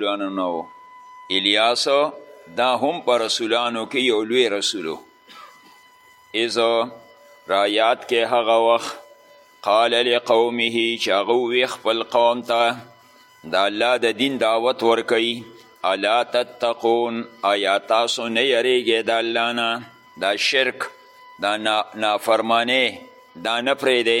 رسولانو نه و الیاس دا هم په رسولانو کې یو لوی رسولو از را یاد کې هغه وخت قال لقومه چې هغه ووی خپل قوم ته د الله د دین دعوت ورکوي الا تتقون آیا تاسو نه یریږئ د الله نه دا شرک دا نافرمانه دا نه پرېږدئ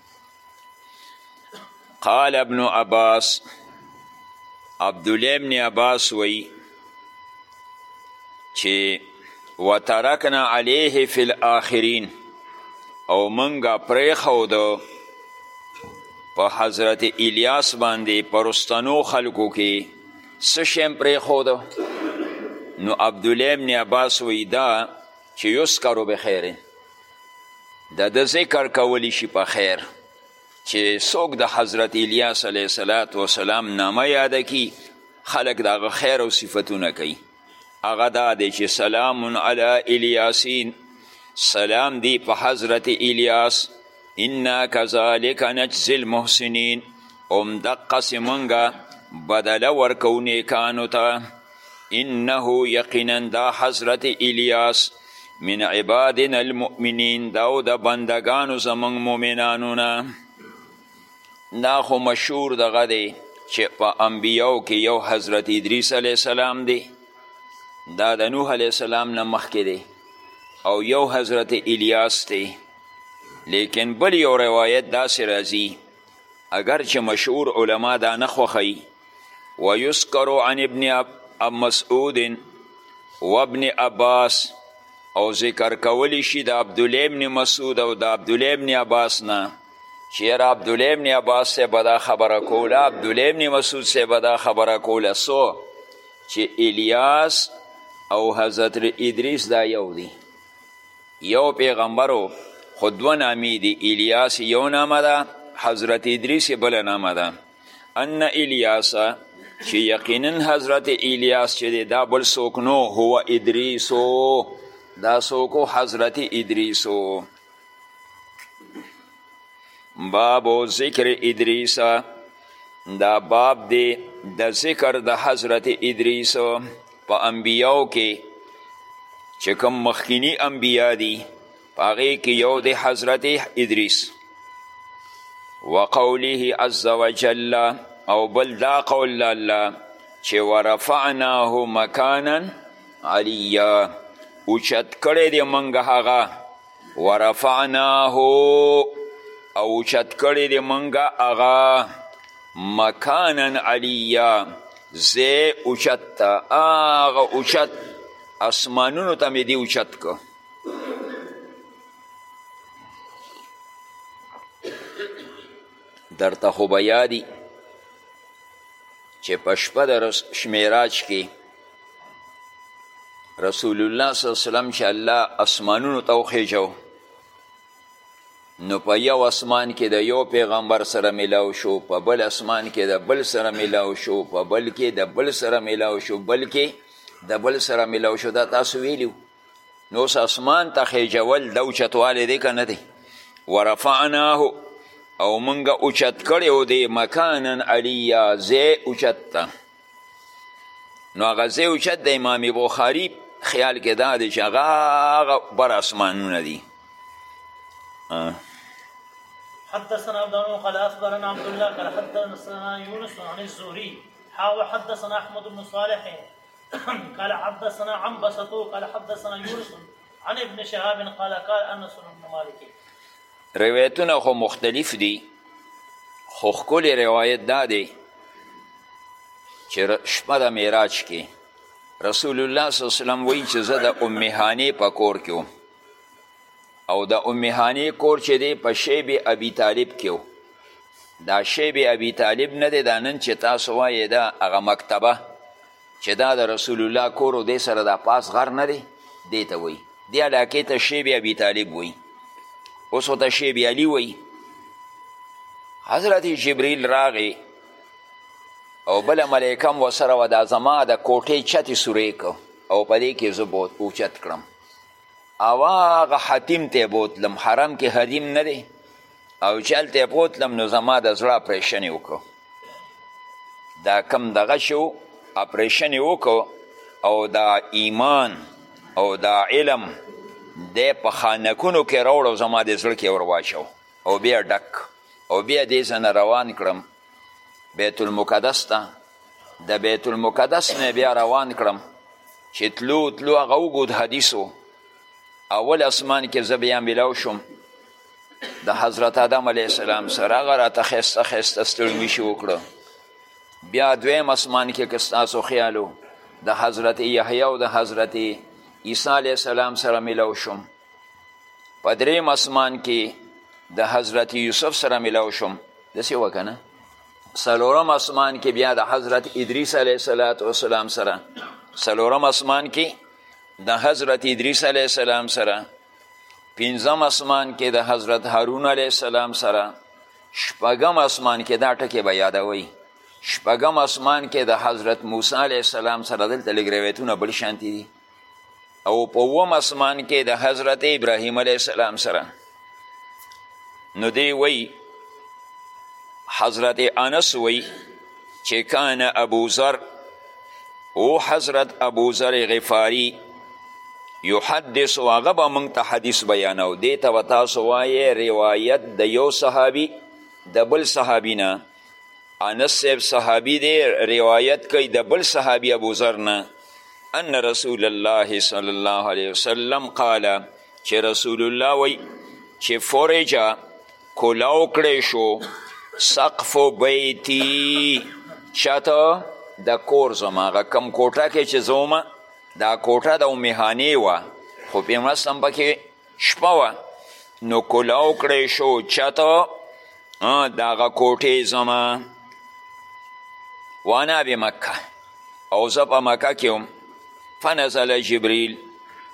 قال ابن عباس عبدالله ابن عباس وی چې وترکنا علیه فی الاخرین او منګه پریخودو په حضرت الیاس باندې پرستنو خلکو کې څه شیم پریخودو نو عبدالله ابن عباس وی دا چې یسکرو بخیره د ده ذکر کولی شي په خیر چې څوک د حضرت الیاس علیه صلات وسلام نامه یاده کی خلک د هغه خیر او صفتونه کوي هغه دا دی چې سلام علی الیاسین سلام دی په حضرت الیاس انا کذالک نجزی المحسنین هم دقسې مونږه بدله ورکو نیکانو ته انه یقینا دا حضرت الیاس من عبادنا المؤمنین دا او د بندگانو زمونږ مؤمنانو نه دا خو مشهور دغه دی چې په انبیاو کې یو حضرت ادریس علیه السلام دی دا د نوح علیه السلام نه مخکې دی او یو حضرت الیاس دی لیکن بل یو روایت داسې راځي اگر چې مشهور علما دا نه خوښوي ویسکرو عن ابن مسعود و ابن عباس او ذکر کولی شي د عبدالله ابن مسعود او د عبدالله ابن عباس نه چې یاره عبدالله ابن عباس صاحب به دا خبره کوله عبدالله ابن مسعود صاحب به دا خبره کوله څو چې الیاس او حضرت ادریس دا یو دی یو پیغمبر و خو دوه نامې دي الیاس یو نامه ده حضرت ادریس بله نامه ده ان الیاس چې یقینا حضرت الیاس چې دی دا بل څوک نو هو ادریسو دا څوک حضرت ادریسو باب ذکر ادریس دا باب دی د ذکر د حضرت ادریس په انبیاو کې چې کوم مخکینی انبیا دي په هغې کې یو دی حضرت ادریس وقوله عز وجل او بل دا قول د الله چې ورفعناه مکانا علیا اوچت کړی دی موږ هغه ورفعناه او اوچت کړی دی مونږه هغه مکانا علیا زی اوچت ته هغه اوچت اسمانونو ته مې دی اوچت که درته خو به یادي چې په شپه د معراج کې رسول الله صلی الله علیه وسلم چې الله اسمانونو ته وخېژو نو په یو اسمان کې د یو پیغمبر سره ملاو شو په بل اسمان کې د بل سره ملاو شو په بل کې د بل سره ملاو شو بل کې د بل سره ملاو شو دا تاسو ویلیو نو اوس اسمان ته خیجول د اوچتوالی دی که نه دی ورفعناه او مونږ اوچت کړی و دی مکانا علیا ځای اوچت ته نو هغه ځای اوچت د امام بخاري خیال کې دا دی چې هغه هغه بر اسمانونه دي حدثنا عبد الله قال اخبرنا عبد الله قال حدثنا يونس عن الزهري حاو حدثنا احمد بن صالح قال حدثنا عن بسطو قال حدثنا يونس عن ابن شهاب قال قال انس بن مالك روایتونه خو مختلف دي خو ښکلی روایت دا دی چې شپه د معراج کې رسول الله صلی الله علیه وسلم وایي چې زه د ام هانې په کور کې وم او د ام هانې کور چې دی په شیب ابي طالب کې و دا شیب ابي طالب نه دی دا نن چې تاسو وایې دا هغه مکتبه چې دا د رسول الله کور او دی سره دا پاس غر نه دی دی ته وایي دې علاقې ته شیب ابي طالب وایي اوس ورته شیب علي وایي حضرت جبریل راغی او بل ملیکم وسره و دا زما د کوټې چتې سورې که او په دې کې زه اوچت کړم او هغه حتیم ته بوتلم حرم کې حریم نه دی او چې هلته بوتلم نو زما د زړه اپریشن یې وکړو دا کم دغه شو اپریشن یې وکړو او دا ایمان او دا علم دی په خانکونو کې راوړو زما د زړه کې ور واچو او بیا ډک او بیا دې زنه روان کړم بیت المقدس ته د بیت المقدس نه بیا روان کړم چې تلو تلو هغه وګود حدیث و اول اسمان کې زه بیا ملاو شوم د حضرت آدم علیه السلام سره هغه راته ښایسته ښایسته ستړمشي وکړه بیا دویم اسمان کې که ستاسو خیال و د حضرت یحیی او د حضرت عیسی علیه السلام سره ملاو شوم په دریم اسمان کې د حضرت یوسف سره ملاو شوم داسې وه که نه څلورم اسمان کې بیا د حضرت ادریس علیه صلات وسلام سره څلورم اسمان کې د حضرت ادریس علیه السلام سره پنځم اسمان کې د حضرت هارون علیه السلام سره شپږم اسمان کې دا ټکی به یادوئ شپږم اسمان کې د حضرت موسی علیه السلام سره دلته لږ روایتونه بل شانتي دي او په اووم اسمان کې د حضرت ابراهیم علیه السلام سره نو دی وی حضرت انس وی چې کان ابو ذر او حضرت ابو ذر غفاری یحدث و هغه به موږ ته حدیث بیانو دې ته به تاسو وایې روایت د یو صحابي د بل صحابي نه انس صاحب صحابي دی روایت کوي د بل صحابي ابو ذر نه ان رسول الله صلی الله علیه وسلم قال چې رسول الله وی چې فرجا کلاو کړی شو سقف بیتی چاته د کور زما هغه کم کوټه کې چې زومه دا کوټه د مهانې وه خو پیغمبر اسلام پکې شپه وه نو کلاو کړی شو چت د هغه کوټې زما وانا بمکه او زه په مکه کې وم فنزل جبریل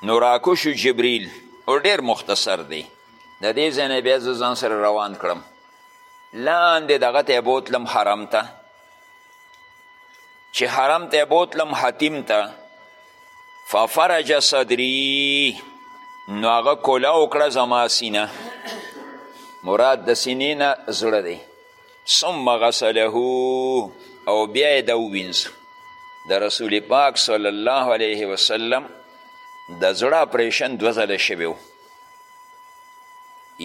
نو راکو شو جبریل او ډیر مختصر دی د دې ځای نه بیا زه ځان سره روان کړم لاندې دغه ته بوتلم حرم ته چې حرم ته بوتلم حتیم ته ففرج صدری نو هغه کوله وکړه زما سینه مراد د سینې نه زړه دی ثم غسله او بیا یې د ووینځ د رسول پاک صلی الله علیه وسلم د زړه اپریشن دوه ځله شوی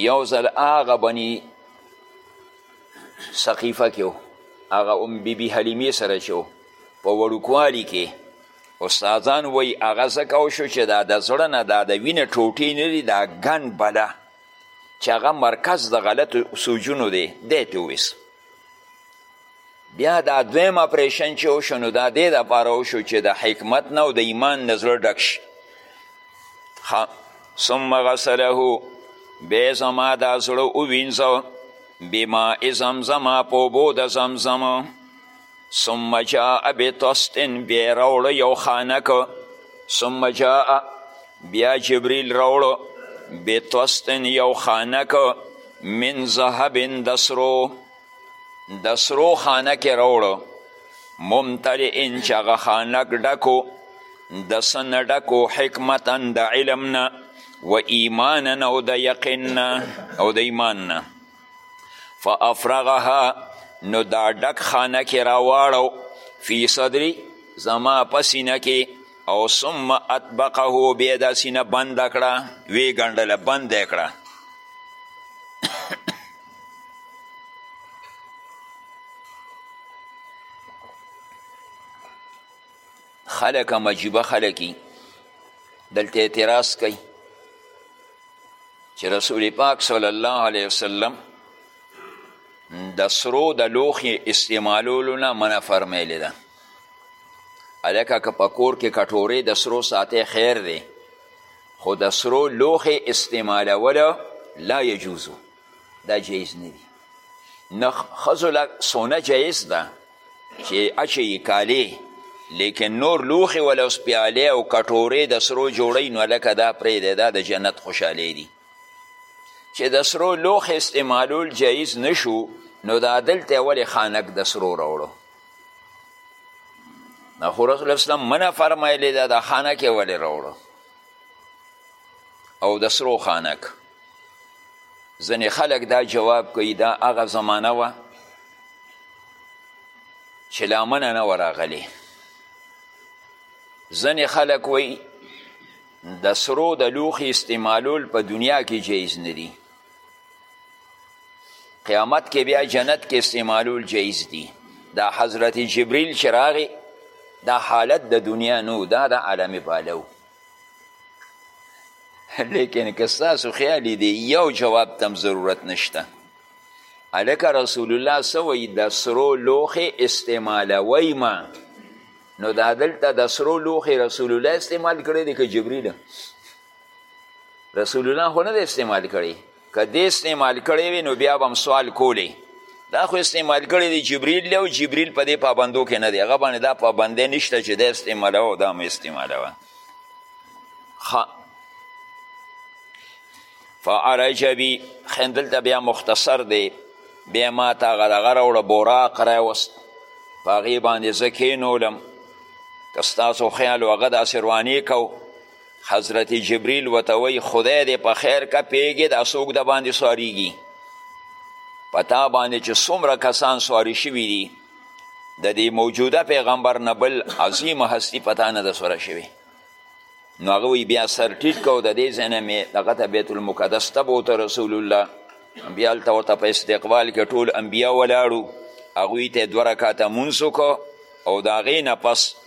یو ځل هغه بني سقیفه کې و هغه ام بیبي حلیمې سره چې و په وړوکوالي کې استادان وایي هغه ځکه وشو چې دا د زړه نه دا د وینې ټوټې نه دي دا ګن بله چې هغه مرکز د غلطو سوجونو دی دی پې وویس بیا دا دویم اپریشن چې وشو نو دا دې دپاره وشو چې د حکمت نه او د ایمان نه زړه ډک شي ثم غسله بیا زما دا زړه ووینځه بماء زمزم په اوبو د زمزم ثم جاء بطستن بیا راوړه یو خانک ثم جاء بیا جبریل راوړه بطستن یو خانک من ذهب د سرو د سرو خانک یې راوړو ممتلئن چې هغه خانک ډکو د څه نه ډکو حکمتا د علم نه و ایمانا او د یقین نه او د ایمان نه فافرغها نو دا ډک خانک یې راواړو فی صدری زما په سینه کې او ثم اطبقه بیا دا سینه بنده کړه ویې ګنډله بنده یې کړه خلک هم عجیبه خلک دلته اعتراض کوي چې رسول پاک صلی الله علیه وسلم د سرو د لوښي استعمالولو نه منع فرمیلې ده هلکه که په کور کې کټورې د سرو ساتې خیر دی خو د سرو لوښې استعمالوله لا یجوزو دا جایز نه دي نه ښځو له سونه جایز ده چې اچوي کالې لیکن نور لوښي وله اوس پیالې او کټورې د سرو جوړوي نو هلکه دا پرېږدی دا د جنت خوشحالۍ دي چې د سرو لوښ استعمالول جایز نشو نو دا دلته ولې خانک د سرو راوړو نو خو رسول اسلام منه فرمایلی دا د خانک یې ولې راوړو او د سرو خانک ځنې خلک دا جواب کوي دا هغه زمانه وه چې لامنه نه وه راغلې ځنې خلک وایي د سرو د لوښي استعمالول په دنیا کې جایز نه دي قیامت کې بیا جنت کې استعمالول جایز دي دا حضرت جبریل چې راغی دا حالت د دنیا نو دا د عالم بالو لیکن که ستاسو خیالي دی یو جواب تم ضرورت نشته هلکه رسول الله څه وایي د سرو لوښې استعمالوئ ما نو دا دلته د سرو لوښې رسول الله استعمال کړی دی که جبریله رسول الله خو نه دی استعمال کړی که دې استعمال کړی وي نو بیا به هم سوال کولی دا خو استعمال کړی دی جبریل دی او جبریل په دې پابندو کې نه دی هغه باندې دا پابندی نشته چې دا استعمالوه او دا مې استعمالوه فعرج بی خندل ته بیا مختصر دی بیا ما ته هغه دغه راوړه براق راوست په هغې باندې زه کینولم که ستاسو خیال و هغه داسې روانې کو حضرت جبریل وته وی خدای دې په خیر کا پیږي دا څوک د باندې سواریږي په تا باندې چې څومره کسان سواری شوي دي د دې موجوده پیغمبر نه بل عظیم هستی په تا نه د سوره شوي نو هغه وی بیا سر ټیټ کو د دې ځای نه مې دغه ته بیت المقدس ته بوته رسول الله بیا هلته ورته په استقبال کې ټول انبیا ولاړو هغوی ته دوه رکاته مونځ او د هغې نه پس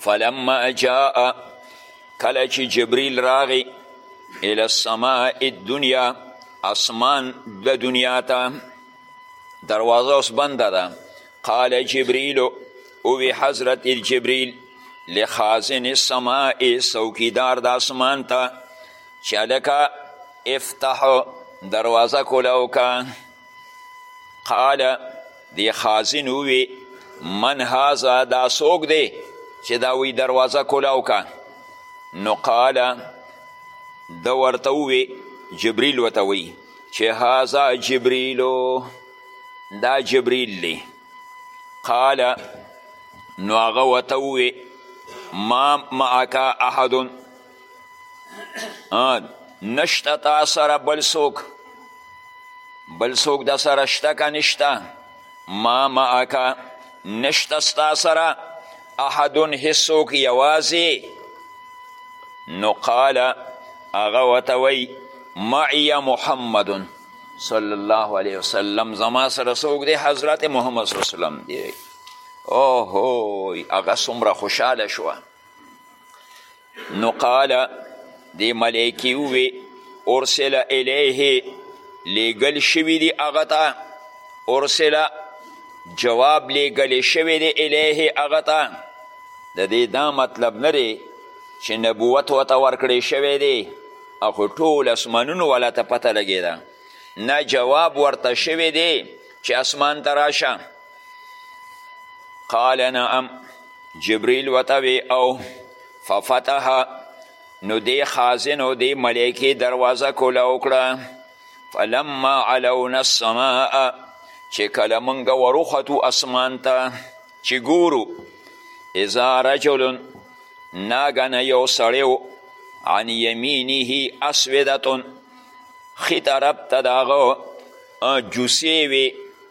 فلما جاء کله چې جبريل راغی الى السماء الدنيا اسمان د دنیا ته دروازه اوس بنده ده قال جبريل اوی حضرت جبريل لخازن السماء څوکیدار د اسمان ته چې هلکه افتح دروازه کوله وکړه قال دی خازن وی من هذا دا سوک دی چې دا وی دروازه کولاو کا نو قال د ورته وی جبريل وته وی چې هذا جبريلو دا جبريل دی قال نو هغه وته وی ما معک احد نشته تا سره بل څوک بل څوک د سره شته که نشته ما معکه نشته ستا سره احدون هیڅوک یوازې نو قال هغه ورته وایي معی محمد صلی الله علیه وسلم زما سره څوک دی حضرت محمد صلی الله علیه وسلم دی اوهوی هغه څومره خوشحاله شوه نو قال دی ملائکی وی ارسل الیه لیگل شوی دی هغه ته ارسل جواب لیگل شوی دی الیه هغه ته د دې دا مطلب نه دی چې نبوت ورته ورکړی شوی دی او خو ټول اسمانونو والا ته پته لګېده نه جواب ورته شوی دی چې اسمان ته راشه قال نعم جبریل وته وی او ففتح نو دی خازن او دی ملائکی دروازه کوله وکړه فلما علونا السماء چې کله مونږ وروختو اسمان ته چې ګورو اذا رجل ناګنه یو سړی عن یمینه اسودتون ښي طرف ته د هغه جوسې وې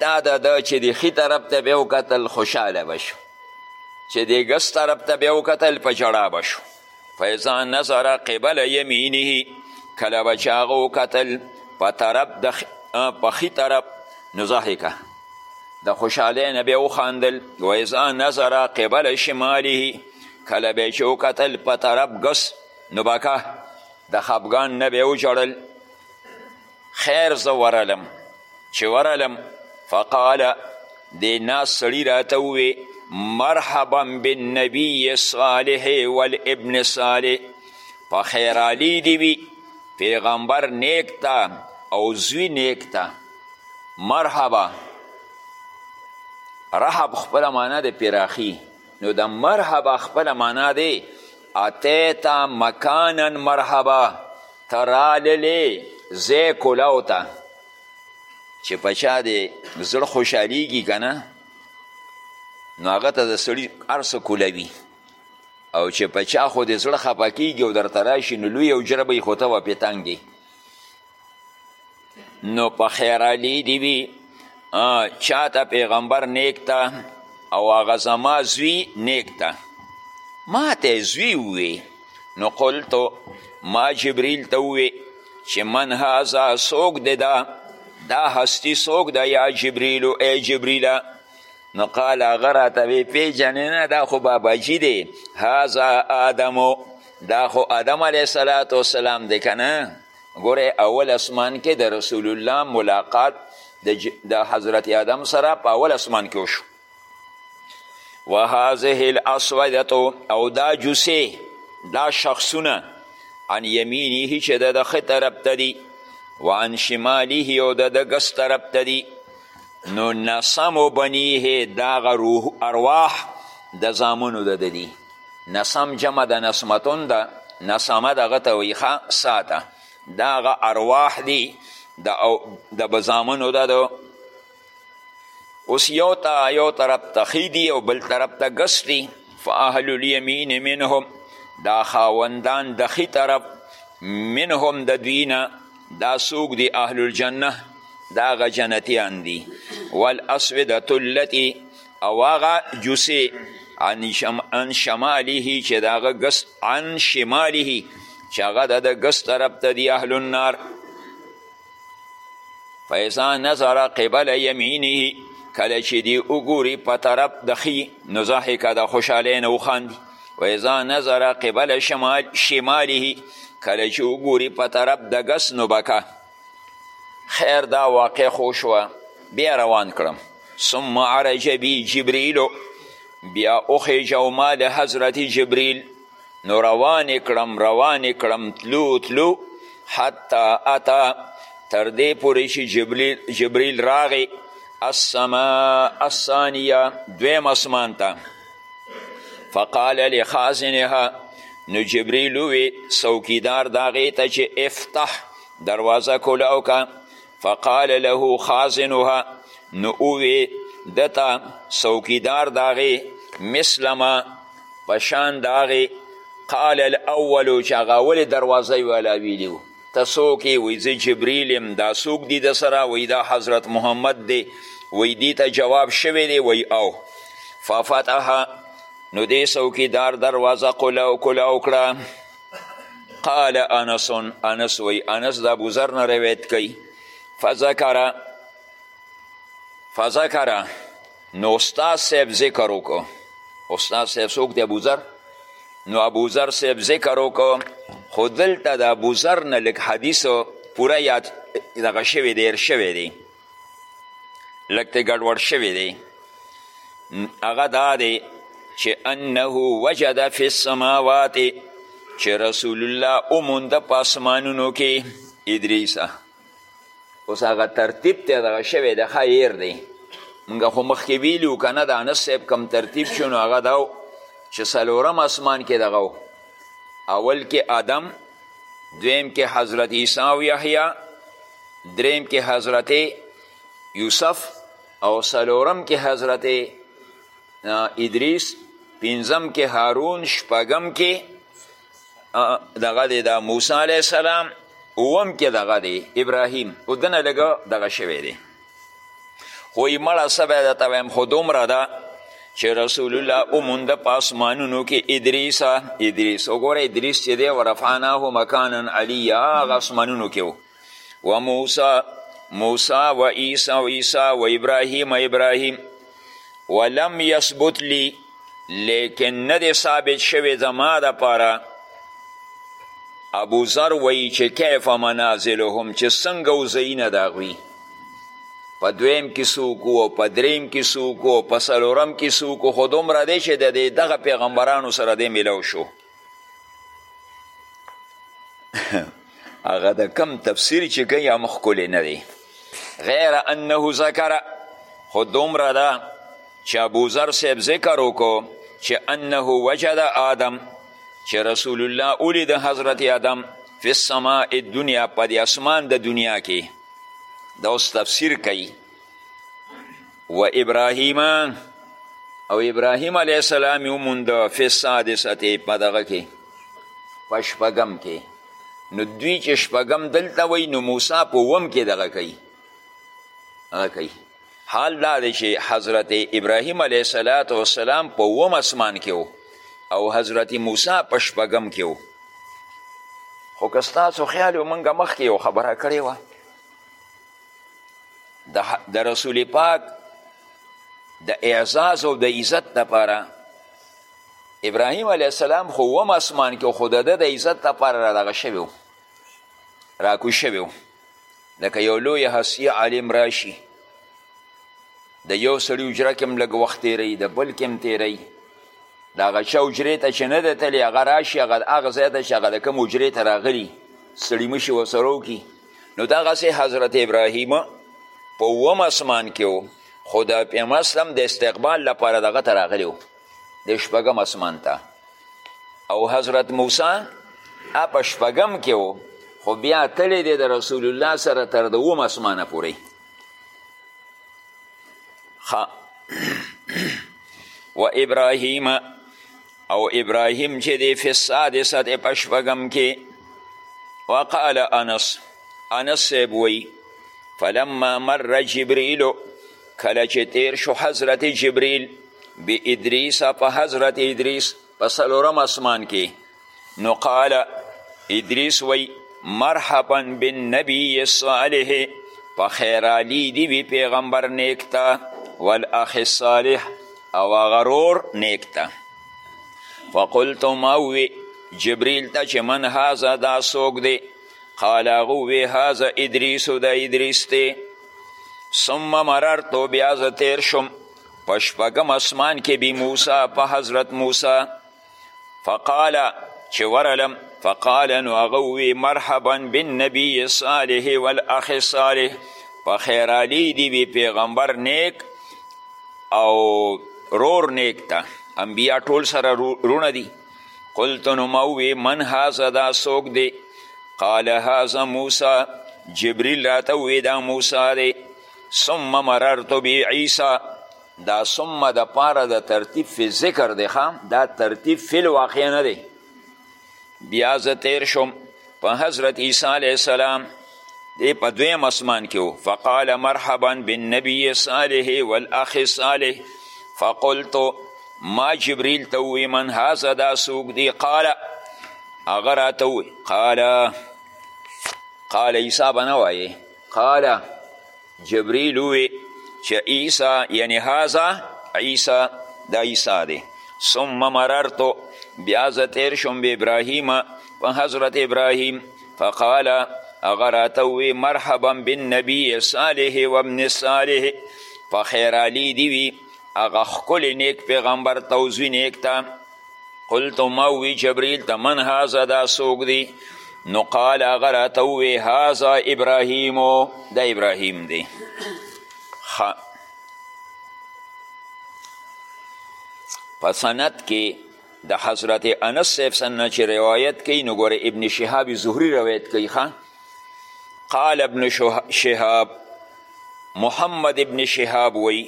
دا د ده چې د ښي طرف ته به وکتل خوشحاله به شو چې د ګس طرف ته به وکتل په ژړا به شو فیضا نظر قبل یمینه کله به چې هغه وکتل په طرف د په ښي طرف نو ضحکه د خوشحالۍ نه به وخاندل ویضا نظر قبل شماله کله به چې وکتل په طرف ګس نو بکه د خفګان نه به وژړل خیر زه ورغلم چې ورغلم فقال دې ناست سړي راته ووې مرحبا بالنبي صالح والابن صالح په خیرالی دی وي پیغمبر نیک تا او زوی نیک تا مرحبا رحب خپله معنا د پراخي نو د مرحبا خپله معنا دی اتیتا مکانا مرحبا ته راللې ځای کلاو ته چې په چا دی زړه خوشحالیږي که نه نو هغه ته د سړي هر څه کولوي او چې په چا خو د زړه خفه کیږي او درته راشي نو لوی او جره به یې خو ته وه پې تنګې نو په خیرالی دی وی چاته پیغمبر نیک ته او هغه زما زوی نیک ته ما ته زوی ووی نو قلتو ما جبریل ته ووی چې من هذا څوک دی دا دا هستی څوک ده یا جبریلو ای جبریله نو قال هغه راته وی پیژنې نه دا خو باباجي دی هذا آدمو دا خو آدم علیه صلات وسلام دی که نه ګوره اول اسمان کې د رسول الله ملاقات د حضرت آدم سره په اول اسمان کې وشو وهذه الاسوده او دا جوسه دا شخصونه عن یمینه چې د د ښه طرف ته دي وعن شماله او د د ګس طرف ته دي نو نسمو بنیه داغه روح ارواح د زامنو د دي نسم جمع د نسمتون ده نسمه دغه ته وایي ښه ساته دا هغه ارواح دي د بزامنو ده د اوس یو تا یو طرف ته ښي دي او بل طرف ته ګس دي فاهل الیمین منهم دا خاوندان د ښي طرف منهم د دوی نه دا څوک دي اهل الجنه دا هغه جنتیان دي والاسودة التي او هغه جوسې عن, شم عن شماله چې د هغه ګس عن شماله چې هغه د د ګس طرف ته دي اهل النار فیضا نظر قبل یمینه کله چې دی وګوري په طرف د ښي نو ضحکه د خوشحالۍ نه وخاندي ویضا نظر قبل شمال شماله کله چې وګوري په طرف د ګس نو بکه خیر دا واقع خو شوه بیا روان کړم ثم عرج بی جبریل بیا وخیژو ما د حضرت جبریل نو روان کړم روان کړم تلو تلو حتی اتا تر دې پورې چې جبریل, جبریل راغی السما الثانیه دویم اسمان ته فقال لخازنها نو جبریل وی څوکیدار د هغې ته چې افتح دروازه کولاو کا فقال له خازنها نو اووی دتا سوکیدار داغی مثلما پشان داغی قال الاول چې هغه اولې دروازه یې والا ویلي وو ته څوک یې وایي زه جبریل یم دا څوک دي د سره وایي دا حضرت محمد دی وایي دې ته جواب شوی دی وایي او ففتحه نو دې څوکیدار دروازه قلع او کلا وکړه قال انس انس وی انس د ابو ذر نه روایت کوي فذکر فذکر نو استاد صاحب ذکر وکړو استاد صاحب څوک دی ابو ذر نو ابو ذر صاحب ذکر وکړو خو دلته د ابو ذر نه لږ حدیث پوره یاد دغه شوی دی هېر شوی دی لږ ته ګډوډ شوی دی هغه دا دی چې انه وجد فی السماوات چې رسول الله اومونده په اسمانونو کې ادریسه اوس هغه ترتیب ته دغه شوی د ښه هیر دی موږ خو مخکې ویلي و که نه د انس صاحب کم ترتیب شو نو هغه دا چې څلورم اسمان کې دغه اول کې آدم دویم کې حضرت عیسی او یحیی دریم کې حضرت یوسف او سلورم کې حضرت ادریس پنځم کې هارون شپږم کې دغه دی دا موسی علیه السلام اوم کې دغه دی ابراهیم او دنه لږه دغه شوی دی خو یې مړه څه به درته وایم خو دومره ده چې رسول الله ومونده په اسمانونو کې ادریس ادریس وګوره ادریس چې دی ورفعناه مکانا علیا هغه اسمانونو کې و و موسی موسی و عیسی و عیسی و ابراهیم ابراهیم ولم یثبت لی لیکن نه دی ثابت شوی زما دپاره ابو ذر وایي چې کیف منازلهم چې څنګه و ځایونه د هغوی په دویم کې څوک او په دریم کې څوک او په څلورم کې څوک خو دومره دی چې د دغه پیغمبرانو سره دی میلو شو هغه د کم تفسیر چې کوي هم ښکلی نه دی غیر انه ذکر خو دومره ده چې ابوذر صاحب ذکر وکړو چې انه وجد آدم چې رسول الله ولید حضرت آدم فی السماء الدنیا په دې اسمان د دنیا کې دا اوس تفسیر کوي و ابراهیم او ابراهیم علیه السلام یې وموند فی السادسه په دغه کې په شپږم کې نو دوی چې شپږم دلته وایي نو موسی په اووم کې دغه کوي هغه کوي حال دا دی چې حضرت ابراهیم علیه صلات وسلام په اووم اسمان کې او حضرت موسی په شپږم کې و خو که ستاسو خیال یو موږ مخکې یو خبره کړې وه د رسول پاک د اعزاز او د عزت لپاره ابراهیم علیه السلام خو وم اسمان کې خو د ده د عزت لپاره را دغه شوی و راکو شوی و لکه یو لوی هستی عالم راشي د یو سړي حجره کې هم لږ وخت تېروي د بل کې هم تېروي د هغه چا حجرې ته چې نه دی تللی هغه راشي هغه ځای ته چې هغه د کوم حجرې ته راغلي ستړي مشي ورسره وکړي نو دغسې حضرت ابراهیم په اووم اسمان کې و خو د پیغمبر اسلم د استقبال لپاره دغه ته راغلی و د شپږم اسمان ته او حضرت موسی په شپږم کې و خو بیا تللی دی د رسول الله سره تر د اووم اسمانه پورې و ابراهیم او ابراهیم چې دی فی السادسه دی په شپږم کې وقال انس انس صاحب وی فلما مر جبریل کله چې تیر شو حضرت جبریل بی ادریس په حضرت ادریس په سلورم اسمان کې نو قال ادریس وی مرحبا بالنبی صالح په خیرالی دی وی پیغمبر نیکتا والاخ صالح او هغه رور نیک ته فقلت ما وی جبریل ته چې من هذا دا څوک دی قال هغه وی هذا ادریس دا ادریس دی ثم مررت بیا زه تیر شم په شپږم اسمان کې بی موسی په حضرت موسی فقال چې ورلم فقال نو هغه وی مرحبا بالنبی صالح والاخ صالح په خیرالی دی وی پیغمبر نیک او رور نیک ته انبیا ټول سره رونه دي قلت نو ما وی من هذا دا څوک دی قال هذا موسی جبریل راته وی دا موسی دی ثم مررت بی عیسی دا ثم د پاره د ترتیب فی ذکر دی ښه دا ترتیب فی الواقع نه دی بیا زه تیر شوم په حضرت عیسی علیه السلام دی په دویم اسمان کې و فقال مرحبا بالنبی صالح والاخ صالح فقلت ما جبریل ته ووی من هذا دا څوک دی قال هغه راته ووی قال قال عیسی به نه وایې قال جبریل ووی چې عیسی یعنی هذا عیسی دا عیسی دی ثم مررتو بیا زه تیر شوم به ابراهیم په حضرت ابراهیم فقال هغه راته ووی مرحبا بالنبی صالح و ابن صالح په خیرالی دی وی هغه ښکلی نیک پیغمبر توزوی نیک ته قلت ما وی جبريل ته من هذا دا سوګ دی نو قال هغه راته ووی هذا ابراهیم دا ابراهیم دی په سند کې د حضرت انس صاحب سنه چې روایت کوي نو ګوره ابن شهاب زهري روایت کوي ښه قال ابن شهاب محمد ابن شهاب وی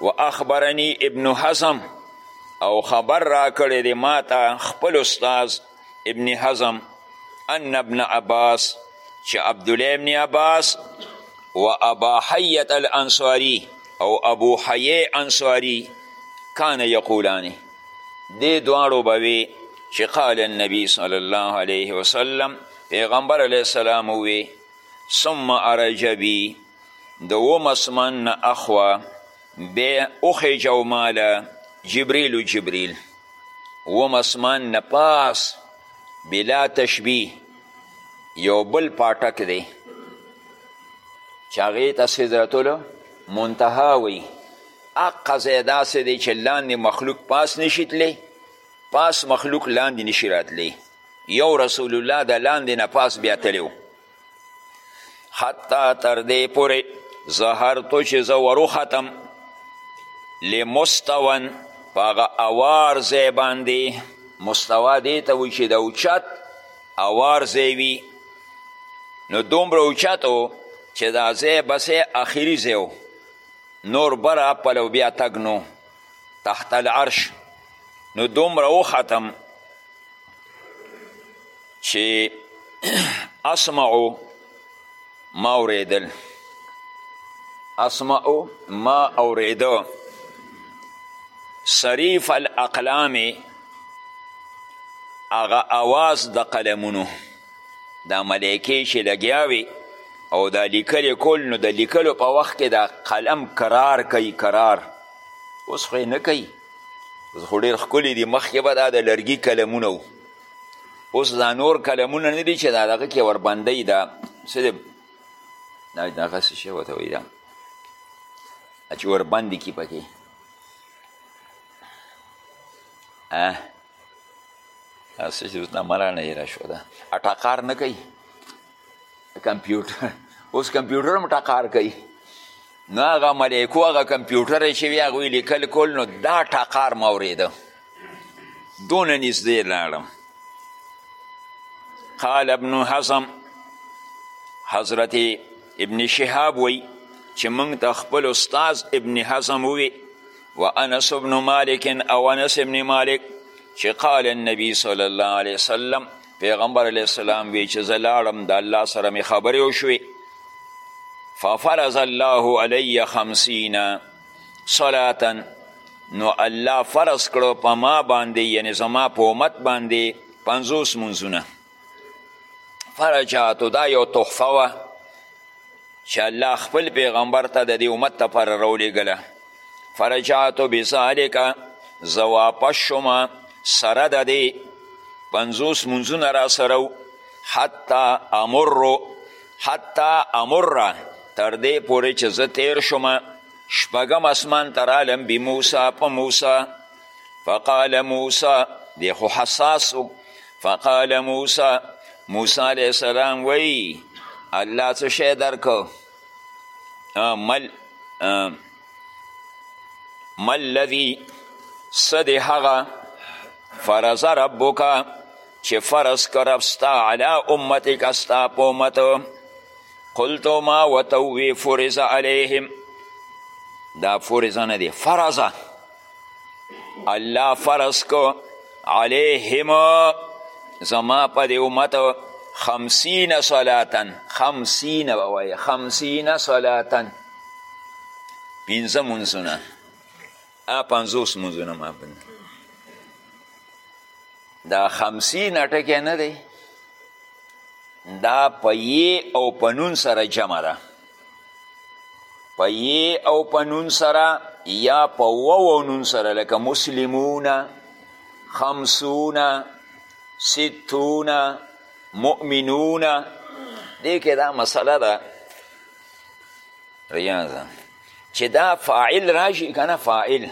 و اخبرنی ابن حزم او خبر را کړی دی ما ته خپل استاد ابن حزم ان ابن عباس چې عبدالله ابن عباس و ابا حیت الانصاری او ابو حیه انصاری کان یقولانی دې دواړو به وي چې قال النبی صلی الله علیه وسلم پیغمبر علیه السلام وی ثم ارجبی د اوم اسمان نه اخوا بیا وخیژو ماله جبریل جبریل اوم اسمان نه پاس بلا تشبیه یو بل پاټک دی چې هغې ته سدرتلو منتها وی اقه ځای داسې دی چې لاندې مخلوق پاس نشي تلی پاس مخلوق لاندې نشي راتلی یو رسول الله د لاندې نه پاس بیا تلی حتی تر دې پورې ظهرتو چې زه وروختم لمستون په هغه اوار ځای باندې مستوا دې ته وایي چې د اوچت اوار ځای وي نو دومره اوچت و چې دا ځای بسې اخري ځای و نور بره پلو بیا تګ نو تحت العرش نو دومره وختم چې اسمعو ما اوریدل اسمعو ما اوریدو صریف الاقلام هغه اواز د قلمونو دا ملایکې چې لګیا وي او دا لیکل کول نو د لیکلو په وخت کې دا قلم کرار کوي کرار اوس خو نه کوي خو ډېر ښکلي دي مخکې به دا د لرګي قلمونه وو اوس دا نور کلمونه نه دي چې دا دغه کې وربندی دا څه دی دا دغه څه شی ورته وایي دا چې وربندې کي پکې څه چې اوس نه ملانه یې راشو ده اټاقار نه کوي کمپیوټر اوس کمپیوټر هم ټکار کوي نو هغه ملیکو هغه کمپیوټر یې چې وي هغوی لیکل کول نو دا ټکار مه اورېده دونه نږدې لاړم قال ابن حزم حضرت ابن شهاب وی چې موږ ته خپل استاد ابن حزم وی و انس ابن مالک او انس ابن مالک چې قال النبي صلی الله علیه وسلم پیغمبر علیه السلام وی چې زه لاړم د الله سره مې خبرې وشوې ففرض الله علی خمسین صلاتا نو الله فرض کړو په ما باندې یعنی زما په امت باندې پنځوس منځونه فرجاتو دا یو تحفه وه چې الله خپل پیغمبر ته د دې امت لپاره راولېږله فرجعت بذلک زه واپس شوم سره د دې پنځوس منځونه را سره حتی امرو حتی امره تر دې پورې چې زه تیر شوم شپږم اسمان ته رالم بموسی په موسی فقال موسی دی خو حساس فقال موسی موسی علیه السلام وی الله څه شی درکو مل مل لذی صد هغه فرض ربک چې فرض کرب ستا علی امتک ستا په امت قلت ما وتوی فرض علیهم دا فرض نه دی فرض الله فرض کو علیهم زما په دې امت خمسین صلاتن خمسین ووایه خمسین صلاتن پنځه مونځونه ا پنځوس مونځونه ما بند دا خمسین ټکی نه دی دا په یې او په نون سره جمع ده په یې او په نون سره یا په وو او نون سره لکه مسلمون خمسون ستون مؤمنون دې کې دا مسله ده ریاضه چې دا فاعل راشي که نه فاعل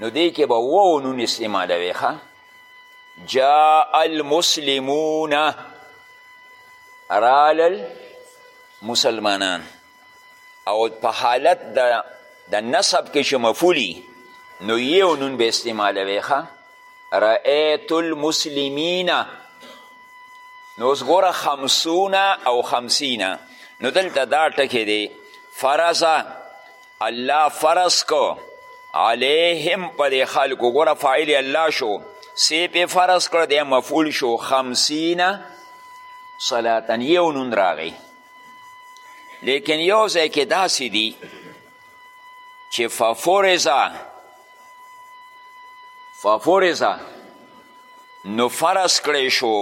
نو دې کې به وو نون استعمالوي ښه جاء المسلمون رالل مسلمانان او په حالت د د نسب کې چې مفولی نو یو نون به استعمالوي ښه رأیت المسلمین نو اوس ګوره خمسونه او خمسینه نو دلته دا ټکی دی فرضه الله فرض کو علیهم په دې خلکو ګوره فاعل الله شو سی پې فرض کړ دی مفعول شو خمسینه صلاتن یو نون راغی لیکن یو ځای کې داسې دي چې ففرزه ففرزه نو فرض کړی شو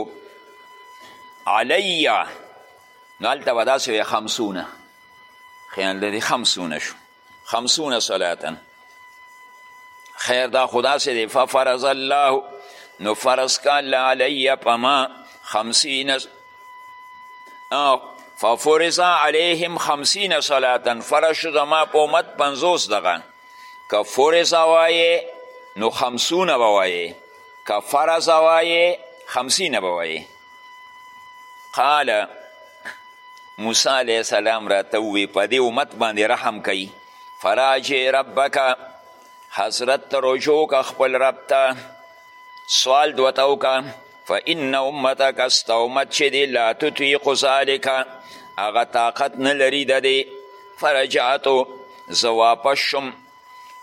علیه نو هلته به داسې وی خمسونه خیال لري خمسونه شو خمسونه صلاتن خیر دا خدا سې دی ففرض الله نو فرض کا الله علی پما خمسین ففرض علیهم خمسین صلاتن فرض شو زما په امت پنځوس دغه که فرض وایې نو خمسونه به وایې که فرض وایې خمسینه به وایې قال موسی علیه السلام راته ووی په دې امت باندې رحم کوي فراجع ربک حضرت ته رجوع که خپل رب ته سوال دوته وکړه فان امتک ستا امت چې دی لا تطیق ذلک هغه طاقت نه لري د دې فرجعتو زه واپس شوم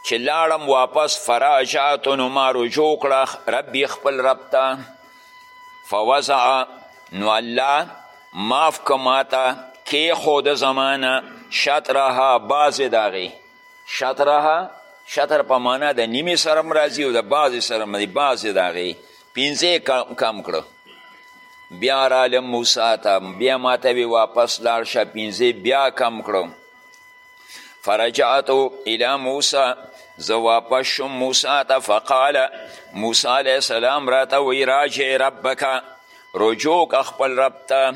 چې لاړم واپس فراجعتو نو ما رجوع کړه ربي خپل رب ته فوزع نو الله معاف که ماته کې خود زمانه شطرها بعضې د هغې شطرها شطر په معنا د نیمې سره هم راځي او د بعضې سره هم بعضې د هغې پنځه کم کړو بیا رالم موسی ته بیا ماته وی واپس لاړ شه پنځه بیا کم کړو فرجعتو الى موسی زه واپس شوم موسی ته فقال موسی علیه السلام راته وی راجع ربک رجوع که خپل رب ته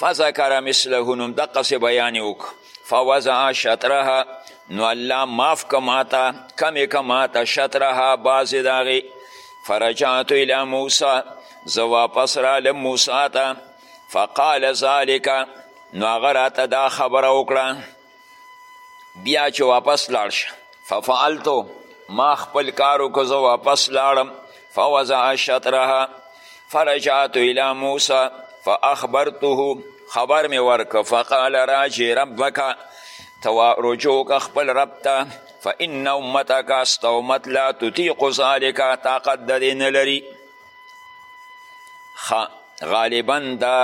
فذکر مثله نوم دقسې بیان یې وکړو فوضع شطرها نو الله معاف که ماته کمې که ماته شطرها بعضې د هغې فرجعتو الى موسی زه واپس رالم موسی ته فقال ذالک نو هغه راته دا خبره وکړه بیا چې واپس لاړ شه ففعلتو ما خپل کار وکړو زه واپس لاړم فوضع شطرها فرجعت الى موسی فاخبرته خبر می ورک فقال راجع ربک توا رجوع که خپل رب ته فان امتک است امت لا تطیق ذلک طاقت د دې نه لري غالبا دا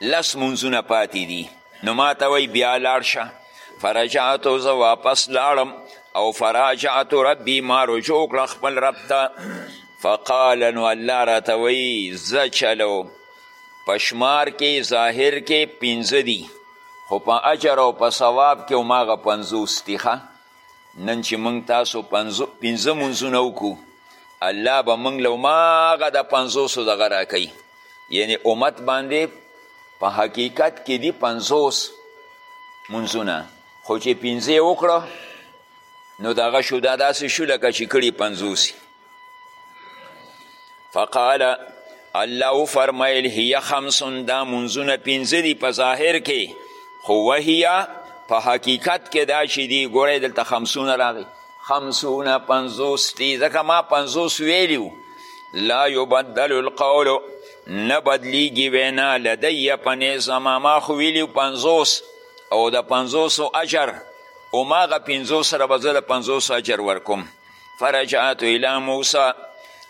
لس منځونه پاتې دي نو ما ته وایي بیا لاړ شه فرجعتو زه واپس لاړم او فراجعت ربي ما رجوع کړه خپل رب ته فقال نو الله راته وایي زه چلو په شمار کې ظاهر کې پنځه دي خو په اجر او په ثواب کې هماغه پنځوس دي ښه نن چې موږ تاسو پنځه منځونه وکړو الله به موږ له هماغه د پنځوسو دغه راکوي یعنې امت باندې په حقیقت کې دي پنځوس منځونه خو چې پنځه یې وکړه نو دغه شو دا داسې شو لکه چې کړي پنځوس فقال الله وفرمایل هي خمس دا منځونه پنځه دي په ظاهر کې خو وهیه په حقیقت کې دا چې دي ګورئ دلته خمسونه راغی خمسونه پنځوس دي ځکه ما پنځوس ویلي لا یبدل القول نه بدلیږي وینا لدی په نیز زما ما خو ویلي پنځوس او د پنځوسو اجر هماغه پنځوس سره به زه د پنځوسو اجر ورکوم فرجعت الى موسی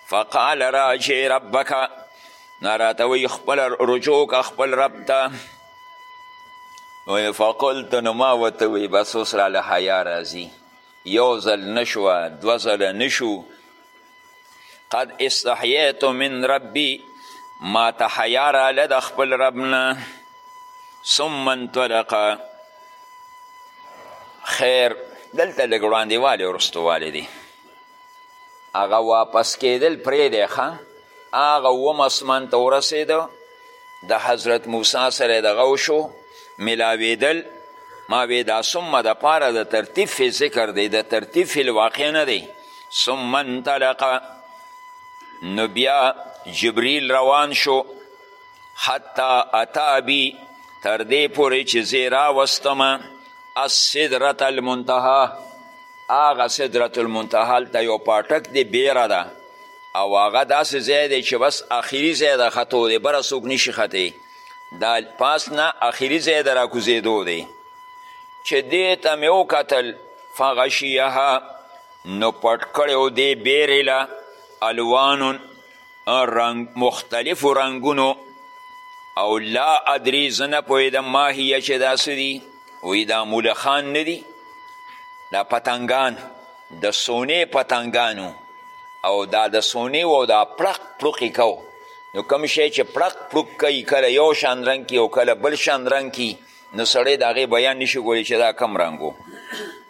فقال راجع ربک نه راته وایي خپل رجوع که خپل رب ته وایي فقلت نو ما ورته وایي بس اوس راله حیا راځي یو ځل نه شوه دوه ځله نه شو قد استحییت من ربي ما ته حیا راله د خپل رب نه ثم انطلقه خیر دلته لږ وړاندې والی وروستو والی دی هغه واپس کېدل پرېږدی ښه هغه اووم اسمان ته ورسېده د حضرت موسی سره دغه وشو ملاوېدل ما وې دا ثم د پاره د ترتیب فی ذکر دی د ترتیب فی الواقع نه دی ثم انطلق نو بیا جبریل روان شو حتی اتا بی تر دې پورې چې زه راوستم السدرة المنتهى هغه سدرة المنتهى هلته یو پاټک دی بیره ده او هغه داسې ځای دی چې بس اخري ځای د ختو دی بره څوک نشي ختی دا پاس نه اخري ځای د راکوزېدو دی چې دې ته مې وکتل فغشیها نو پټ کړی و دې بیرې له الوانون رنگ مختلفو رنگونو او لا ادري زه نه پوهېدم ماهیه چې دا څه دي وایي دا مولخان نه دي دا پتنګان د سونې پتنګانو او دا د سونې و دا پړق پړوق یې کو نو کوم شی چې پړق پړوق کوي کله یو شان رنګ کی او کله بل شان رنګ کی نو سړی د هغې بیان نشي کولی چې دا کم رنګ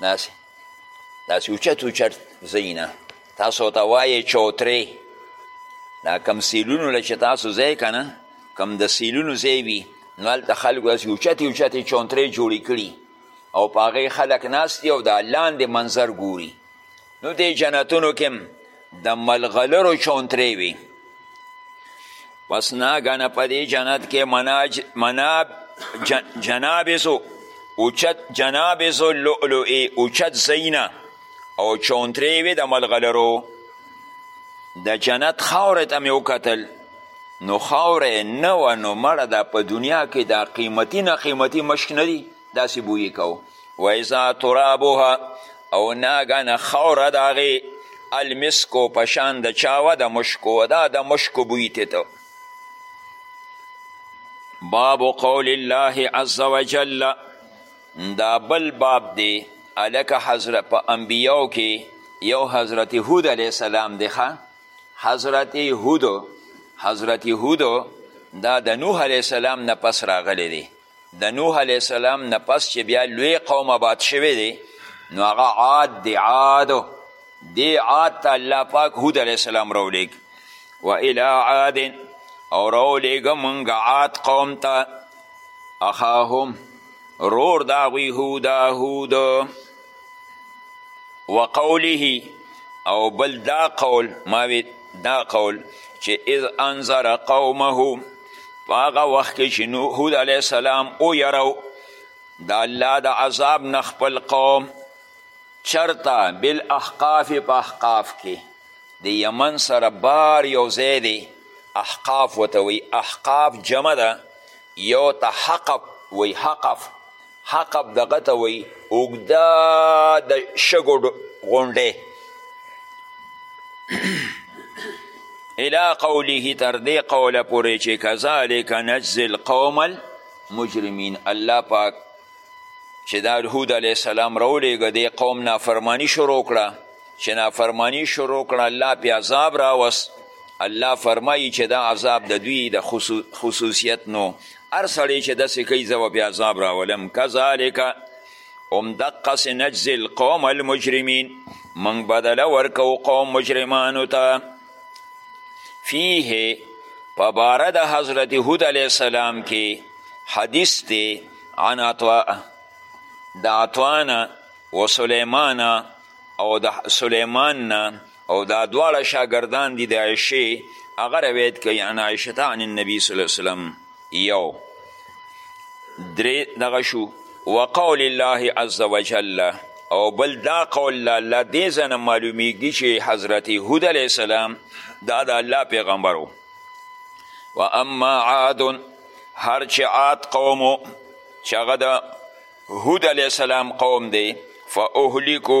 داسې داسې اوچت اوچت ځای نه تاسو ته وایې چوترې دا کم سیلونو له چې تاسو ځای که نه کم د سیلونو ځای وي نو هلته خلکو داسې اوچتې اوچتې چونترې جوړې کړي او په هغې خلک ناست او دا لاندې منظر ګوري نو دې جنتونو کې هم د ملغلرو چونترې وي پس ناګنه په دې جنت کې مناج مناب جن جنابسو اوچت جنابسو لؤلؤې اوچت زینه او چونترې وي د ملغلرو د جنت خاورې ته مې وکتل نو خاورې نه وه نو مړه دا په دنیا کې دا قیمتي نه قیمتي مشک نه دي داسې بویې کوو و اذا ترابها او ناګانه خاوره د هغې المسکو په شان د چا وه د مشکو دا د مشکو بوی ته ته باب قول الله عز وجل دا بل باب دی الکه حضرت په انبیاو کې یو حضرت هود علیه السلام دی حضرت هود حضرت هود دا د نوح علیه السلام نه پس راغلی دی د نوح علیه السلام نه پس چې بیا لوی قوم آباد شوی دی نو هغه عاد دی عاد دی عاد ته الله پاک هود علیه السلام راولیږ و الی عاد او راولیږه مونږ عاد قوم ته اخاهم رور د هغوی هودا هود وقوله او بل دا قول ماوی دا قول چې اذ انظر قومه په هغه وخت کې چې نوحود علیه السلام ویرو د الله د عذاب نه خپل قوم چرته بالاحقاف په احقاف کې د یمن سره بار یو ځای دی احقاف ورته وایي احقاف جمع ده یو ته حقف وایي حقف حقب دغه ته وایي اوږده د شګو غونډې الى قوله تر دې قوله پورې چې کذالک نجزي القوم المجرمین الله پاک چې دا هود علیه السلام راولیږه دې قوم نافرمانی شروع کړه چې نافرمانی شروع کړه الله پې عذاب راوست الله فرمایی چې دا عذاب د دوی د خصوصیت نو هر سړی چې داسې کوي زه به بیا عذاب راولم کذالک هم دقسې نجزي القوم المجرمین موږ بدله ورکوو قوم مجرمانو ته فیه په باره د حضرت هود علیه السلام کې حدیث دی عن عطوا د عطوانه و سلیمانه او د سلیمان نه او دا دواړه شاګردان دي د عایشې هغه روایت کوي عن عایشته عن النبي صلی الله وسلم یو درې دغه شو وقول الله عز وجل او بل دا قول له الله دې ځای نه معلومیږي چې حضرت هود علیه السلام دا د الله پیغمبر و و اما عاد هر چې عاد قوم چې هغه د هود علیه السلام قوم دی فاهلکو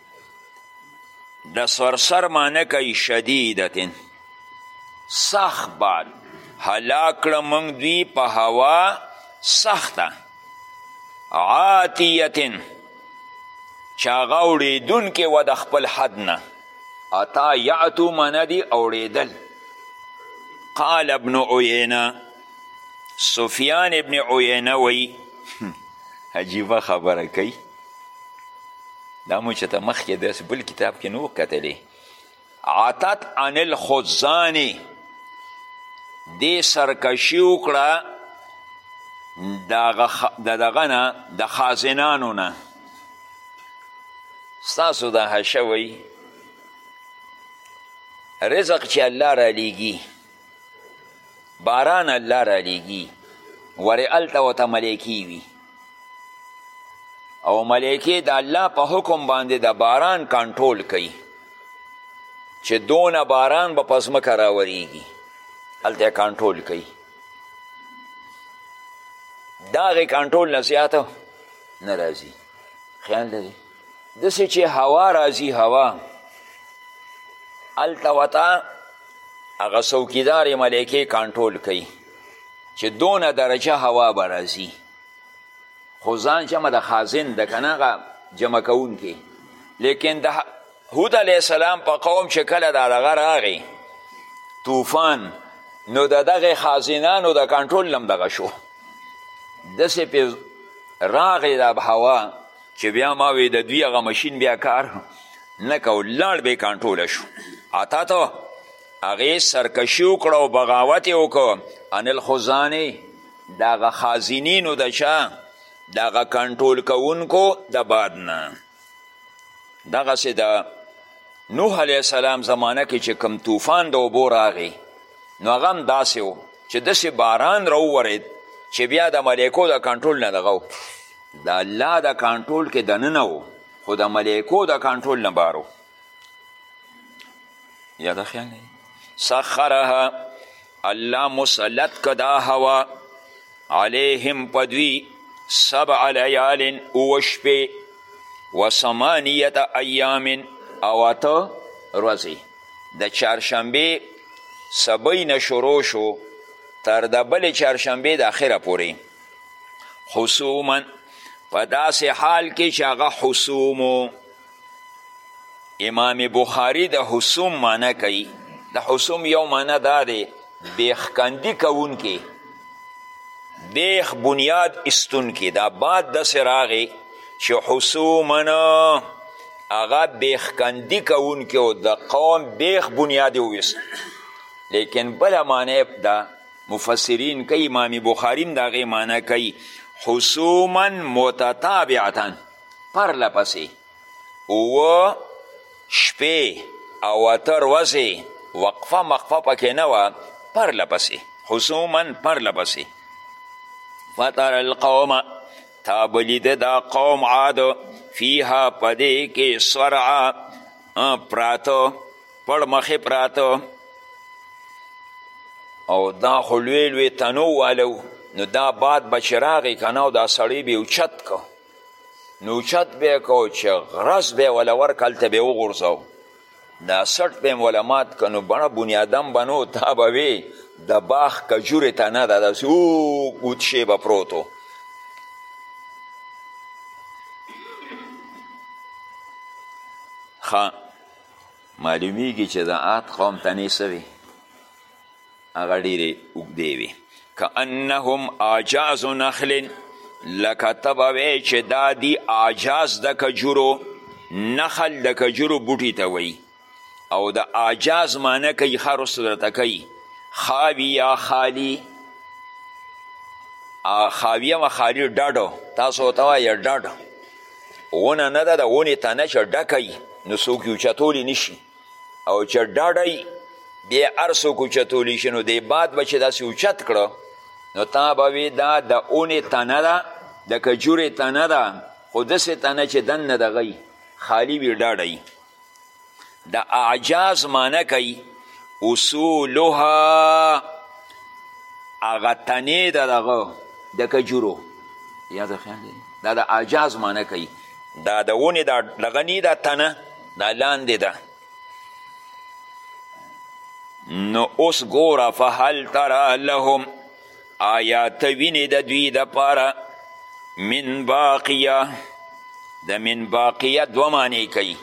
د سرسر معنی کوي شدیدتن سخت باد هلاک کړه موږ دوی په هوا سخته عاتیتن چې هغه اوړېدونکې وه د خپل حد نه اتا یعتو منه دي اوړېدل قال ابن عینه سفیان ابن عینه وی عجیبه خبره کوي دا مو چې ته مخکې داسې بل کتاب کې نو کتلی عتت عن الخزاني دې سرکشي وکړه د دغه نه د خازنانو نه ستاسو دا هشه وی رزق چې الله را لیږي باران الله را لیږي ورې هلته ورته ملایکې وي او ملایکې د الله په حکم باندې د باران کنټرول کوي چې دونه باران به په ځمکه راوریږي هلته یې کنټرول کوي د هغې کنټرول نه زیاته نه راځي خیال لري دسې چې هوا راځي هوا هلته ورته هغه څوکیدارې ملایکې کنټرول کوي چې دونه درجه هوا به راځي خو ځان جمع د خازن د که نه هغه جمع کوونکې لیکن د هود علیه السلام په قوم چې کله د هغه راغی طوفان نو د دغه خازنانو د کنټرول هم دغه شو داسې پې راغی دا هوا چې بیا ما وې د دوی هغه ماشین بیا کار نه کو لاړ بې کنټروله شو عطا ته هغې سرکشي وکړه او بغاوت یې وکړو ان الخزانې د هغه خازنینو د چا د هغه کنټرول کوونکو د باد نه دغسې د نوح علیه السلام زمانه کې چې کم طوفان د اوبو راغی نو هغه هم داسې و چې داسې باران راوورېد چې بیا د ملایکو د کنټرول نه دغه د الله د کانټرول کې دننه و خو د ملایکو د کانټرول نه بارو یاده خیال نه سخرها الله مسلط که دا هوا علیهم په دوی سبع لیال اووه شپې و ثمانیت ایام او اته ورځې د چهارشنبې سبۍ نه شروع شو تر د بلې چهارشنبې د اخره پورې حسوما په داسې حال کې چې هغه حسوم امام بخاری د حسوم معنی کوي د حسوم یو معنی دا دی بیخکندي کوونکی بیخ بنیاد استونکی دا باد داسې راغی چې حسوما هغه بیخکندي کوونکی او د قوم بیخ بنیاد یې وویست لیکن بله معنی دا مفسرین که امام بخاری هم د هغې معنی کوي حسوما متتابعتا پرله پسې اووه شپې او اته ورځې وقفه مقفه پکې نه وه پرله پسې حسوما پرله پسې فتر القوم تا بلیده دا قوم عاد فیها پدې کې سرعه پراتو پړ مخې پراته او دا خو لوی لوی تنو واله نو دا باد به چې راغی که نه او دا سړی به یې اوچت که نو اوچت به یې که چې غرس به یې وله ورکړه هلته به یې وغورځوه دا سټ به هم ولا مات که نو بڼه بنیادم به نو تا به وې د باغ کجورې ته نه ده داسې اوږد شی به پروت و ښه معلومیږي چې د عاد قوم تنې څه وي هغه ډېرې اوږدې وي کانهم اعجاز نخل لکه ته به وایې چې دا دي اعجاز د کجورو نخل د کجورو بوټي ته وایي او د اعجاز معنی کوي ښه رسو درته کوي خاویه خالي خاویه و خالي ډډو تاسو ورته وایه ډډ ونه نه ده د ونې تنه چې ډکه وي نو څوک یې اوچتولی نشي او چې ډډه وي بیا هر څوک اوچتولی شي نو دې باد به چې داسې اوچت کړه نو تا به وي دا د اونې تنه ده د کجورې تنه ده خو داسې تنه چې دننه دغه خالي وي ډډه د اعجاز معنی کوي اصولها هغه تنې د دغه د کجورو یا د خیال دی دا د اعجاز معنی کوي دا د ونې دا دغه نی دا تنه دا لاندې ده نو اوس ګوره فهل ترا لهم آیا ته وینې د دوی دپاره من باقیه د من باقیه دوه معنی کوي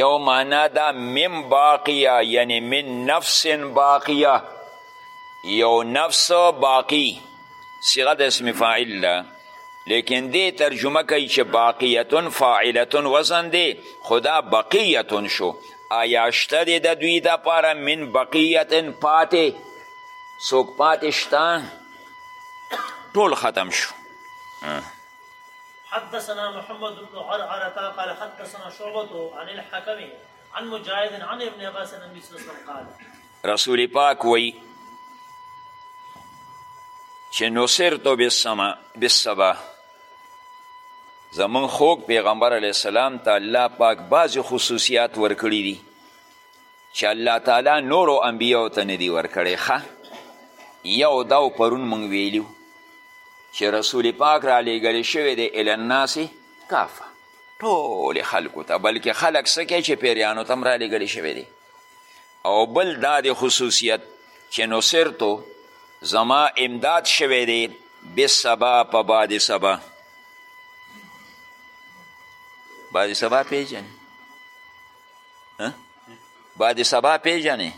یو معنا دا من باقیه یعنی من نفس باقیه یو نفس باقی صیغه د اسم فاعل ده لیکن دې ترجمه کوي چې باقیتون فاعلتون وزن دی خدا بقیتون شو آیا شته د دوی دپاره من بقیتن پاتې څوک پاتې شته ټول ختم شو حدثنا محمد بن عرعرة قال حدثنا شعبة عن الحكم عن مجاهد عن ابن عباس النبي صلى الله عليه وسلم قال رسول پاک وی چې نصرت بالسما بالسبا زمون خوږ پیغمبر علی السلام ته الله پاک بعضی خصوصیات ورکړي دي چې الله تعالی نورو انبیاو ته نه دی ورکړی ښه یو دا او پرون موږ ویلي چې رسول پاک رالیږل شوی دی الی الناس کافه ټولې خلکو ته بلکې خلک څه کوي چې پیریانو ته هم رالیږل شوی دی او بل دا د خصوصیت چې نصرتو زما امداد شوی دی بسبا په باد سبا باد سبا پیژنې بعد سبا پیژنې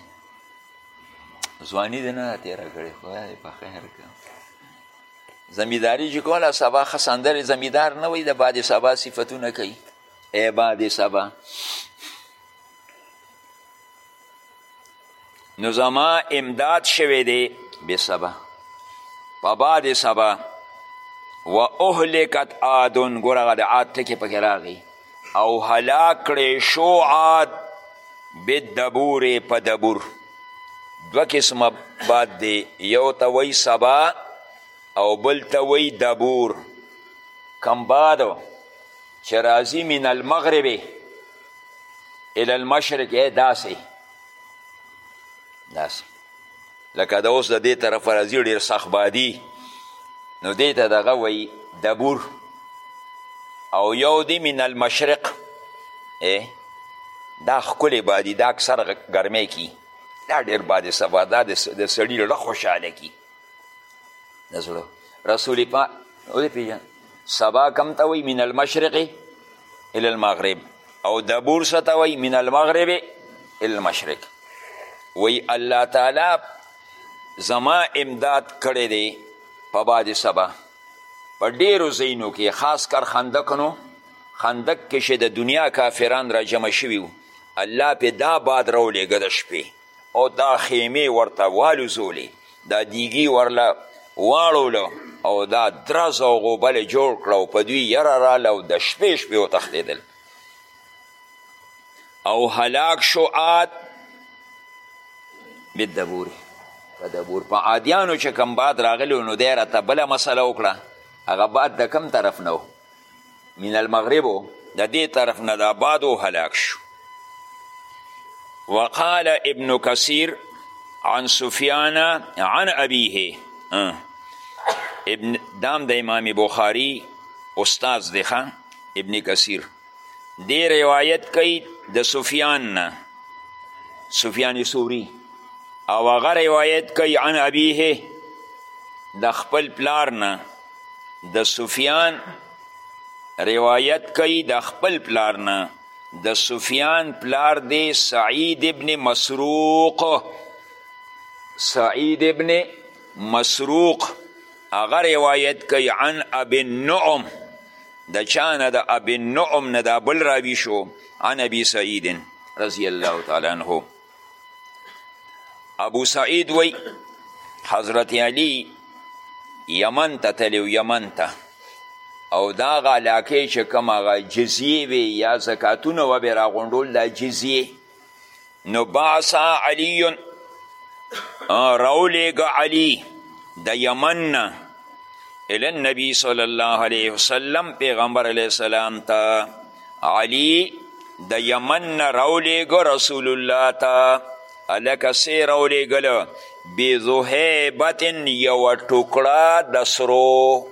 ځواني دې نه تېره کړې خدای په خیر که زمینداري چې کوله سبا ښه سندرې زمیندار نه وي د بعد سبا صفتونه کوي ای بعد سبا نو زما امداد شوی دی بسبا په بعد سبا و اهلکت عادن ګوره هغه د عاد ټکې پکې راغی او هلاک کړی شو عاد بدبور په دبور دوه قسمه باد دی یو ته وی سبا او بل ته وی دبور کم باد چې راځي من المغرب الی المشرق داسې داسې لکه د اوس د دې طرف راځي ډېر سخت بادي نو دې ته دغه وایي دبور او یو دی من المشرق دا ښکلی بادي دا اکثر ګرمۍ کی دا ډېر بادي سبا دا د سړي زړه خوشحاله کی د زړه رسول پاک ولې پېژنه سبا کم ته وی من المشرق الى المغرب او دبور څه ته وی من المغرب الى المشرق وی الله تعالی زما امداد کړی دی په باد سبا په ډیرو ځایونو کې خاص کر خندق نو خندق کې چې د دنیا کافران را جمع شوي وو الله پې دا باد راولېږه د شپې او دا خیمې ورته والوزولې دا دیګي ورله واړولو او دا درز او غوبل جوړ کړه او په دوی یره راله او د شپې شپې وتښتېدل او هلاک شو عاد بدبور په دبور په عادیانو چې کم باد راغلی نو دی راته بله مسله وکړه هغه باد د کم طرف نه من المغرب د دې طرف نه دا باد او هلاک شو وقال ابن کثیر عن سفیان عن ابیه ابن دام د دا امام بخاری استاز دی ابن کثیر دی روایت کوي د سفیان نه سفیان سوری او هغه روایت کوي عن ابیه د خپل پلار نه د سفیان روایت کوي د خپل پلار نه د سفیان پلار دی سعید ابن مسروق سعید ابن مسروق هغه روایت کوي عن ابي النعم د چا نه د ابي النعم نه دا بل راوي شو عن ابي سعید رضی الله تعالی عنه ابو سعید وی حضرت علی یمن ته تلیو یمن ته او دا غا علاقې چې کوم هغه جزیې وې یا زکاتونه و به راغونډول دا جزیې نو بعثا علی راولیږه علی د یمن نه الی النبی صلی الله علیه وسلم پیغمبر علیه السلام ته علی د یمن نه راولیږه رسول الله ته هلکه څه یې راولیږله بذهیبت یوه ټوکړه د سرو